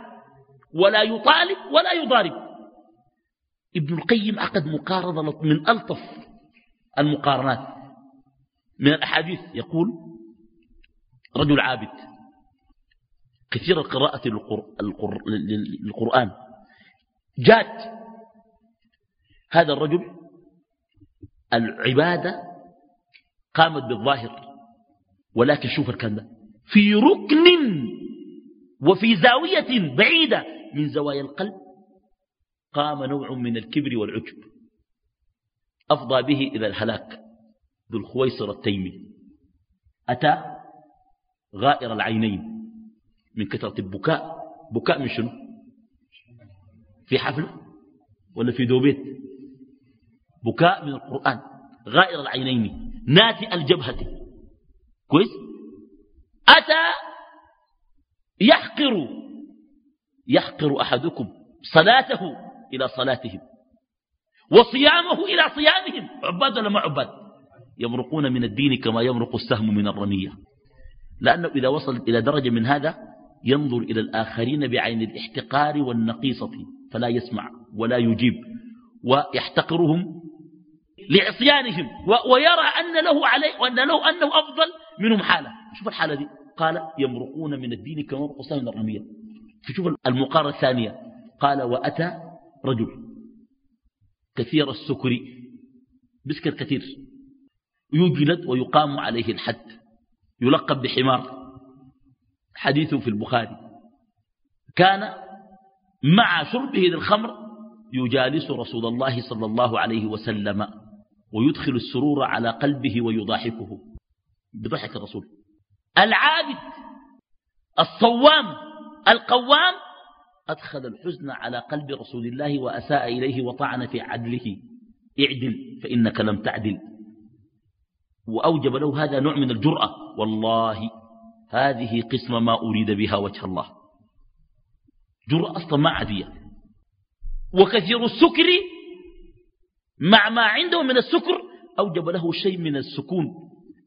Speaker 1: ولا يطالب ولا يضارب. ابن القيم عقد مقارنة من ألطف المقارنات. من الأحاديث يقول رجل عابد. كثير القراءة للقرآن. جاد. هذا الرجل العبادة قامت بالظاهر. ولكن شوف الكلام ده. في ركن وفي زاوية بعيدة من زوايا القلب قام نوع من الكبر والعجب. أفضى به إلى الهلاك. ذو الخويصر التيمي. أتى غائر العينين من كثرة البكاء. بكاء من شنو؟ في حفلة ولا في دوبيت بكاء من القرآن. غائر العينين. ناتئ الجبهة. كويس؟ أتى يحقر يحقر أحدكم صلاته إلى صلاتهم وصيامه إلى صيامهم. عباد ولا ما عباد؟ يمرقون من الدين كما يمرق السهم من الرمية. لأنه إذا وصل إلى درجة من هذا ينظر إلى الآخرين بعين الاحتقار والنقيصة فلا يسمع ولا يجيب ويحتقرهم لعصيانهم ويرى أن له عليه وأن له أنه أفضل منهم حالة. شوف الحالة دي. قال يمرقون من الدين كما يمرق السهم من الرمية. شوف المقارنة الثانية. قال وأتى رجل كثير السكر. بسكر كثير. يجلد ويقام عليه الحد يلقب بحمار. حديث في البخاري. كان مع شربه للخمر يجالس رسول الله صلى الله عليه وسلم ويدخل السرور على قلبه ويضاحكه. بضحك الرسول. العابد الصوام القوام أدخل الحزن على قلب رسول الله وأساء إليه وطعن في عدله. اعدل فإنك لم تعدل. وأوجب له هذا نوع من الجرأة. والله هذه قسمة ما أريد بها وجه الله. جرأة أصلا ما عادية. وكثير السكر مع ما عنده من السكر أوجب له شيء من السكون.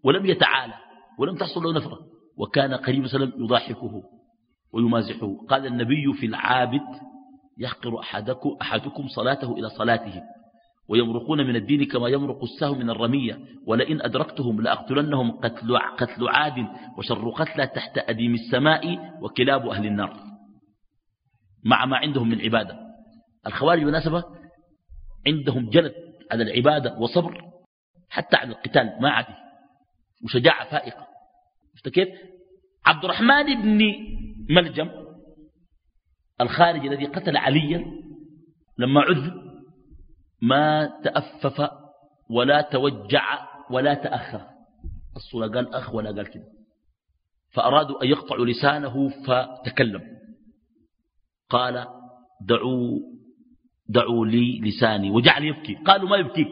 Speaker 1: ولم يتعالى ولم تحصل له نفرة. وكان قريب عليه وسلم يضاحكه ويمازحه. قال النبي في العابد يحقر أحدكم, أحدكم صلاته إلى صلاته. ويمرقون من الدين كما يمرق السهم من الرمية. ولئن أدركتهم لأقتلنهم قتل, قتل عاد وشر قتلى تحت أديم السماء وكلاب أهل النار. مع ما عندهم من عبادة. الخوارج بالمناسبة عندهم جلد على العبادة وصبر حتى على القتال. ما عادي وشجاعة فائقة. شفت كيف؟ عبد الرحمن بن ملجم الخارج الذي قتل عليا لما عذب ما تأفف ولا توجع ولا تأخر. الصورة قال أخ ولا قال كده. فأرادوا أن يقطعوا لسانه فتكلم. قال دعوا دعوا لي لساني. وجعل يبكي. قالوا ما يبكيك.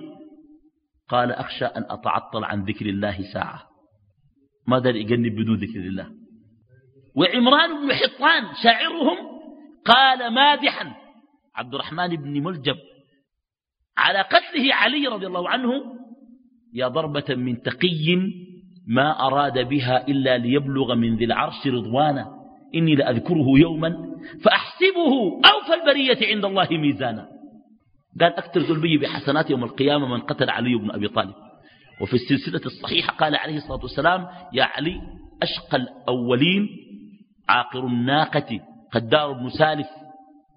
Speaker 1: قال أخشى أن أتعطل عن ذكر الله ساعة. ما دار يجنب بدون ذكر الله. وعمران بن حطان شاعرهم قال مادحا. عبد الرحمن بن ملجب على قتله علي رضي الله عنه يا ضربة من تقي ما أراد بها إلا ليبلغ من ذي العرش رضوانا إني لأذكره يوما فأحسبه أوفى البرية عند الله ميزانا. قال أكثر ذلبي بحسنات يوم القيامة من قتل علي بن أبي طالب. وفي السلسلة الصحيحة قال عليه الصلاة والسلام يا علي أشقى الأولين عاقر الناقة قدار بن سالف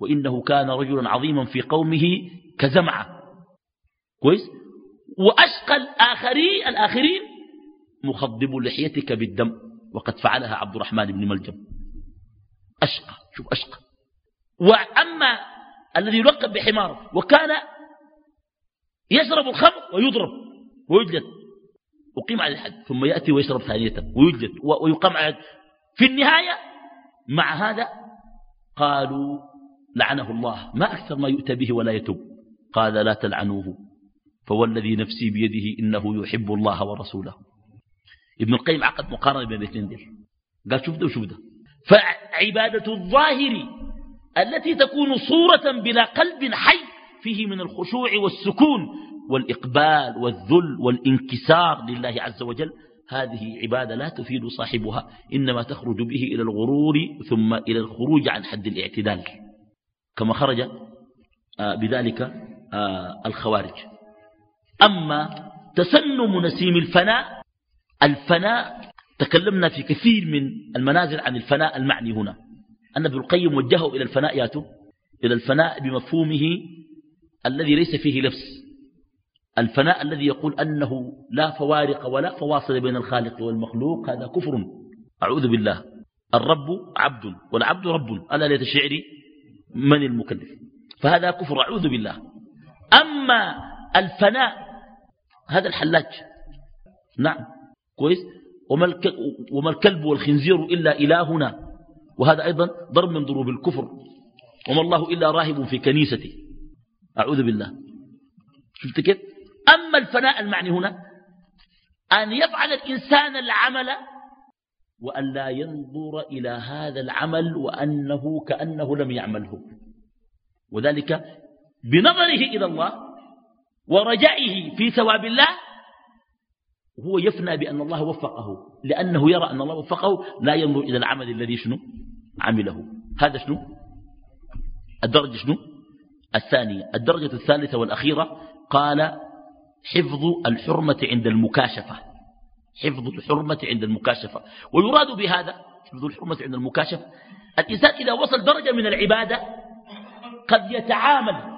Speaker 1: وإنه كان رجلا عظيما في قومه كزمعة. كويس؟ وأشقى الآخرين, الآخرين مخضب لحيتك بالدم وقد فعلها عبد الرحمن بن ملجم. أشقى شوف أشقى. وأما الذي يلقب بحمار وكان يشرب الخمر ويضرب ويجلد أقيم على الحد ثم يأتي ويشرب ثانية ويجلد ويقام على في النهاية مع هذا قالوا لعنه الله ما أكثر ما يؤتى به ولا يتوب. قال لا تلعنوه. فوالذي نفسي بيده إنه يحب الله ورسوله. ابن القيم عقد مقارنة بين الاثنين دول قال شوف ده وشوف ده. فعبادة الظاهر التي تكون صورة بلا قلب حي فيه من الخشوع والسكون والإقبال والذل والانكسار لله عز وجل هذه عبادة لا تفيد صاحبها إنما تخرج به إلى الغرور ثم إلى الخروج عن حد الاعتدال. كما خرج آه، بذلك آه، الخوارج. أما تسنم نسيم الفناء الفناء تكلمنا في كثير من المنازل عن الفناء المعني هنا. أن ابن القيم وجهه إلى الفناء ياتو إلى الفناء بمفهومه الذي ليس فيه لبس. الفناء الذي يقول أنه لا فوارق ولا فواصل بين الخالق والمخلوق هذا كفر. أعوذ بالله. الرب عبد والعبد رب. ألا ليت شعري من المكلف؟ فهذا كفر. أعوذ بالله. أما الفناء هذا الحلاج. نعم. كويس. وما الكلب والخنزير إلا إلهنا. وهذا أيضا ضرب من ضروب الكفر. وما الله إلا راهب في كنيسته. أعوذ بالله. شفت كيف؟ أما الفناء المعني هنا أن يفعل الإنسان العمل وأن لا ينظر إلى هذا العمل وأنه كأنه لم يعمله. وذلك بنظره إلى الله ورجائه في ثواب الله هو يفنى بأن الله وفقه لأنه يرى أن الله وفقه لا ينظر إلى العمل الذي شنو؟ عمله. هذا شنو؟ الدرجة شنو؟ الثانية. الدرجة الثالثة والأخيرة قال حفظ الحرمة عند المكاشفة. حفظ الحرمة عند المكاشفة. ويراد بهذا حفظ الحرمة عند المكاشفة الإنسان إذا وصل درجة من العبادة قد يتعامل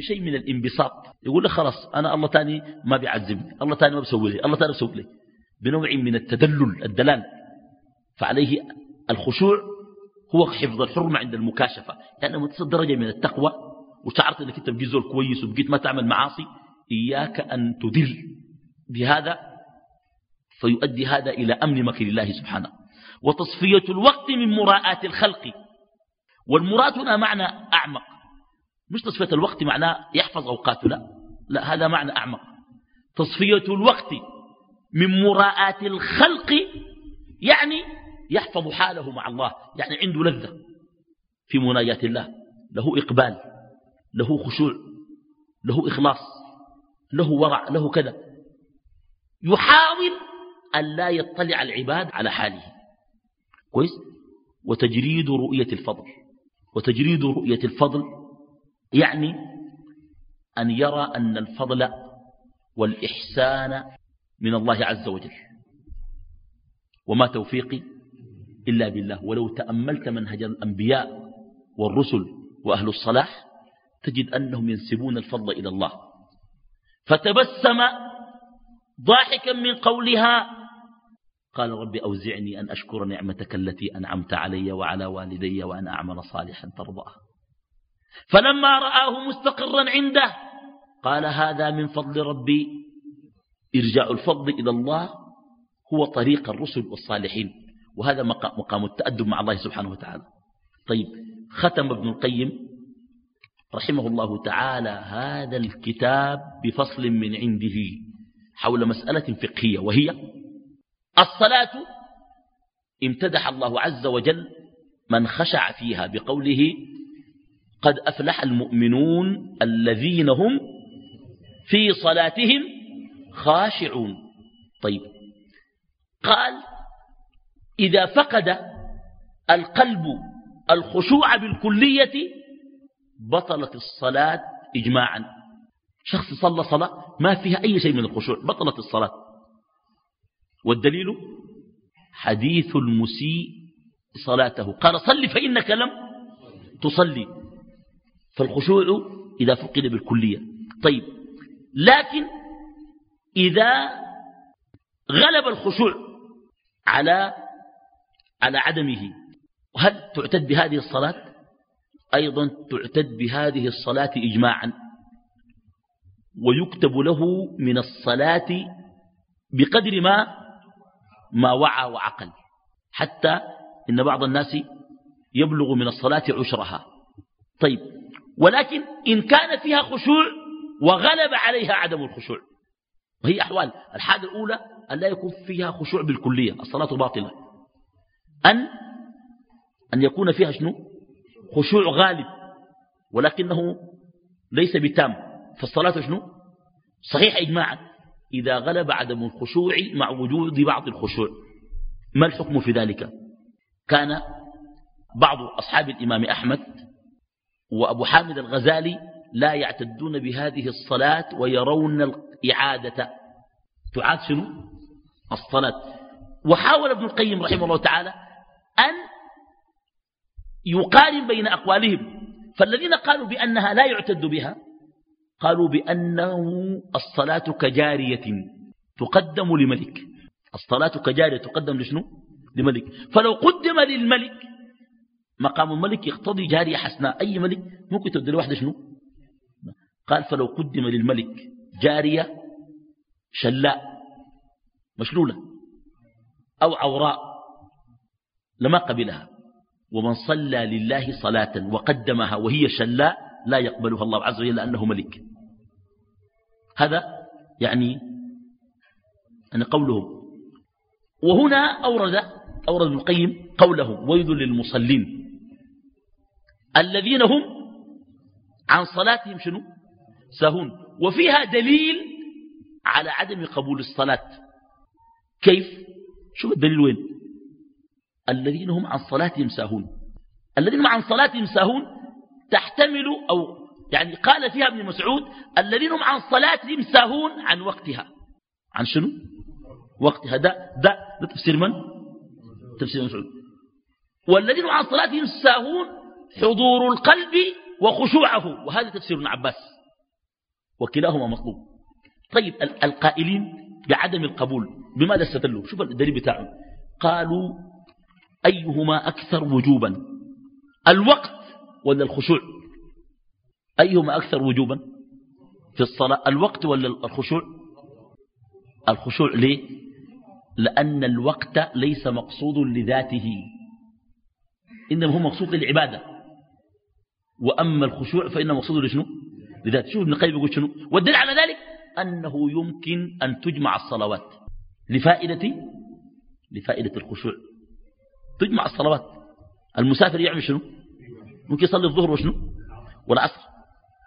Speaker 1: بشيء من الانبساط. يقول لك خلاص أنا الله تاني ما بيعذبني الله تاني ما بيسوي لي الله تاني بيسوي لي. بنوع من التدلل الدلال. فعليه الخشوع هو حفظ الحرمة عند المكاشفة. لأنه يعني تصل درجة من التقوى وشعرت أنك أنت بقيت كويس وبقيت ما تعمل معاصي إياك أن تدل بهذا فيؤدي هذا إلى أمن مكر الله سبحانه. وتصفية الوقت من مراءة الخلق. والمراد هنا معنى أعمق. مش تصفية الوقت معناه يحفظ أوقاته لا. لا هذا معنى أعمق. تصفية الوقت من مراءة الخلق يعني يحفظ حاله مع الله يعني عنده لذة في مناجاة الله. له إقبال له خشوع له إخلاص له ورع له كذا. يحاول أن لا يطلع العباد على حاله. كويس؟ وتجريد رؤية الفضل وتجريد رؤية الفضل يعني أن يرى أن الفضل والإحسان من الله عز وجل. وما توفيقي إلا بالله. ولو تأملت منهج الأنبياء والرسل وأهل الصلاح تجد أنهم ينسبون الفضل إلى الله. فتبسم ضاحكا من قولها قال رب أوزعني أن أشكر نعمتك التي أنعمت علي وعلى والدي وأن أعمل صالحا ترضاه. فلما رآه مستقرا عنده قال هذا من فضل ربي. إرجاع الفضل إلى الله هو طريق الرسل والصالحين. وهذا مقام التأدب مع الله سبحانه وتعالى. طيب ختم ابن القيم رحمه الله تعالى هذا الكتاب بفصل من عنده حول مسألة فقهية وهي الصلاة امتدح الله عز وجل من خشع فيها بقوله قد أفلح المؤمنون الذين هم في صلاتهم خاشعون. طيب. قال إذا فقد القلب الخشوع بالكلية بطلت الصلاة إجماعا. شخص صلى صلاة ما فيها أي شيء من الخشوع بطلت الصلاة. والدليل؟ حديث المسيء صلاته. قال صل فإنك لم تصلي. فالخشوع إذا فقد بالكلية. طيب لكن إذا غلب الخشوع على على عدمه هل تعتد بهذه الصلاة؟ أيضا تعتد بهذه الصلاة إجماعا. ويكتب له من الصلاة بقدر ما ما وعى وعقل. حتى إن بعض الناس يبلغ من الصلاة عشرها. طيب ولكن إن كان فيها خشوع وغلب عليها عدم الخشوع. وهي أحوال. الحالة الأولى أن لا يكون فيها خشوع بالكلية الصلاة باطلة. أن أن يكون فيها شنو؟ خشوع غالب ولكنه ليس بتام. فالصلاة شنو؟ صحيح إجماعا. إذا غلب عدم الخشوع مع وجود بعض الخشوع. ما الحكم في ذلك؟ كان بعض أصحاب الإمام أحمد وأبو حامد الغزالي لا يعتدون بهذه الصلاة ويرون الإعادة. تعاد شنو؟ الصلاة. وحاول ابن القيم رحمه الله تعالى أن يقارن بين أقوالهم. فالذين قالوا بأنها لا يعتد بها قالوا بأنه الصلاة كجارية تقدم لملك. الصلاة كجارية تقدم لشنو؟ لملك. فلو قدم للملك مقام الملك يقتضي جارية حسناء. أي ملك؟ ممكن تبدل واحدة شنو؟ قال فلو قدم للملك جارية شلاء مشلولة أو عوراء لما قبلها. ومن صلى لله صلاة وقدمها وهي شلاء لا يقبلها الله عز وجل لأنه ملك. هذا يعني أن قولهم. وهنا أورد أورد ابن القيم قوله ويل للمصلين الذين هم عن صلاتهم شنو؟ سهون وفيها دليل على عدم قبول الصلاة. كيف؟ شوف الدليل وين. الذين هم عن صلاتهم ساهون. الذين هم عن صلاتهم ساهون تحتمل أو يعني قال فيها ابن مسعود الذين هم عن صلاتهم ساهون عن وقتها. عن شنو؟ وقتها. ده ده, ده تفسير من؟ تفسير مسعود. والذين هم عن صلاتهم ساهون حضور القلب وخشوعه. وهذا تفسير ابن عباس. وكلاهما مطلوب. طيب القائلين بعدم القبول بماذا استدلوا؟ شوف الدليل بتاعهم. قالوا أيهما أكثر وجوبا؟ الوقت ولا الخشوع؟ أيهما أكثر وجوبا؟ في الصلاة الوقت ولا الخشوع؟ الخشوع ليه؟ لأن الوقت ليس مقصود لذاته إنما هو مقصود للعبادة. وأما الخشوع فإنه مقصود لشنو؟ لذاته شوف ابن القيم يقول شنو؟ والدليل على ذلك أنه يمكن أن تجمع الصلوات لفائدة لفائدة الخشوع. تجمع الصلوات. المسافر يعمل شنو؟ ممكن يصلي الظهر وشنو؟ والعصر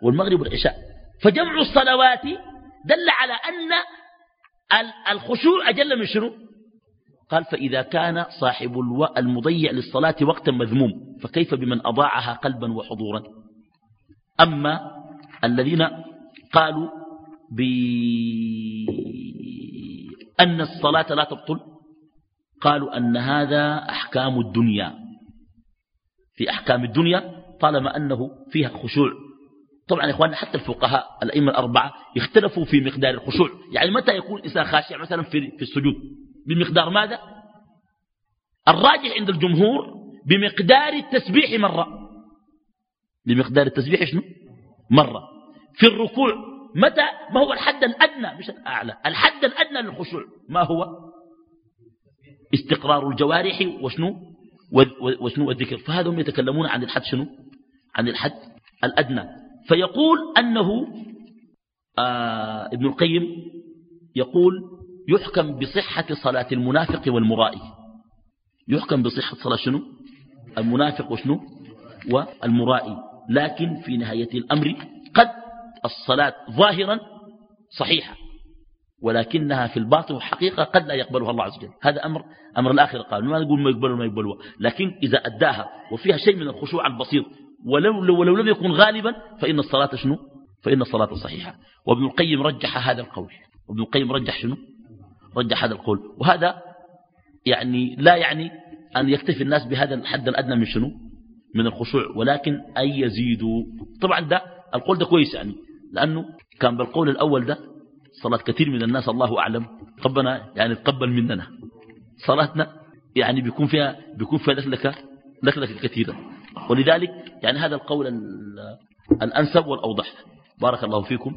Speaker 1: والمغرب والعشاء. فجمع الصلوات دل على أن الخشوع أجل من شنو؟ قال فإذا كان صاحب المضيع للصلاة وقتا مذموم فكيف بمن أضاعها قلبا وحضورا؟ أما الذين قالوا بأن الصلاة لا تبطل قالوا أن هذا أحكام الدنيا. في أحكام الدنيا طالما أنه فيها خشوع. طبعا يا إخواننا حتى الفقهاء الأئمة الأربعة يختلفوا في مقدار الخشوع. يعني متى يكون إنسان خاشع مثلا في السجود؟ بمقدار ماذا؟ الراجح عند الجمهور بمقدار التسبيح مرة. بمقدار التسبيح شنو؟ مرة. في الركوع متى؟ ما هو الحد الأدنى مش الأعلى. الحد الأدنى للخشوع. ما هو؟ استقرار الجوارح وشنو؟ وشنو الذكر. فهذا هم يتكلمون عن الحد شنو؟ عن الحد الأدنى. فيقول أنه آه ابن القيم يقول يحكم بصحة صلاة المنافق والمرائي. يحكم بصحة صلاة شنو؟ المنافق وشنو؟ والمرائي. لكن في نهاية الأمر قد الصلاة ظاهرا صحيحة ولكنها في الباطن وحقيقة قد لا يقبلها الله عز وجل. هذا أمر أمر الآخر قال ما نقول ما يقبلوا ما يقبلوا لكن إذا أداها وفيها شيء من الخشوع البسيط ولو, ولو لم يكن غالبا فإن الصلاة شنو؟ فإن الصلاة صحيحة. وابن القيم رجح هذا القول. وابن القيم رجح شنو؟ رجح هذا القول. وهذا يعني لا يعني أن يكتفي الناس بهذا الحد الأدنى من شنو؟ من الخشوع. ولكن أن يزيدوا. طبعا ده القول ده كويس يعني لأنه كان بالقول الأول ده صلاة كثير من الناس الله أعلم. ربنا يعني تقبل مننا. صلاتنا يعني بيكون فيها بيكون فيها لك لك كثيرة ولذلك يعني هذا القول الأنسب والأوضح. بارك الله فيكم.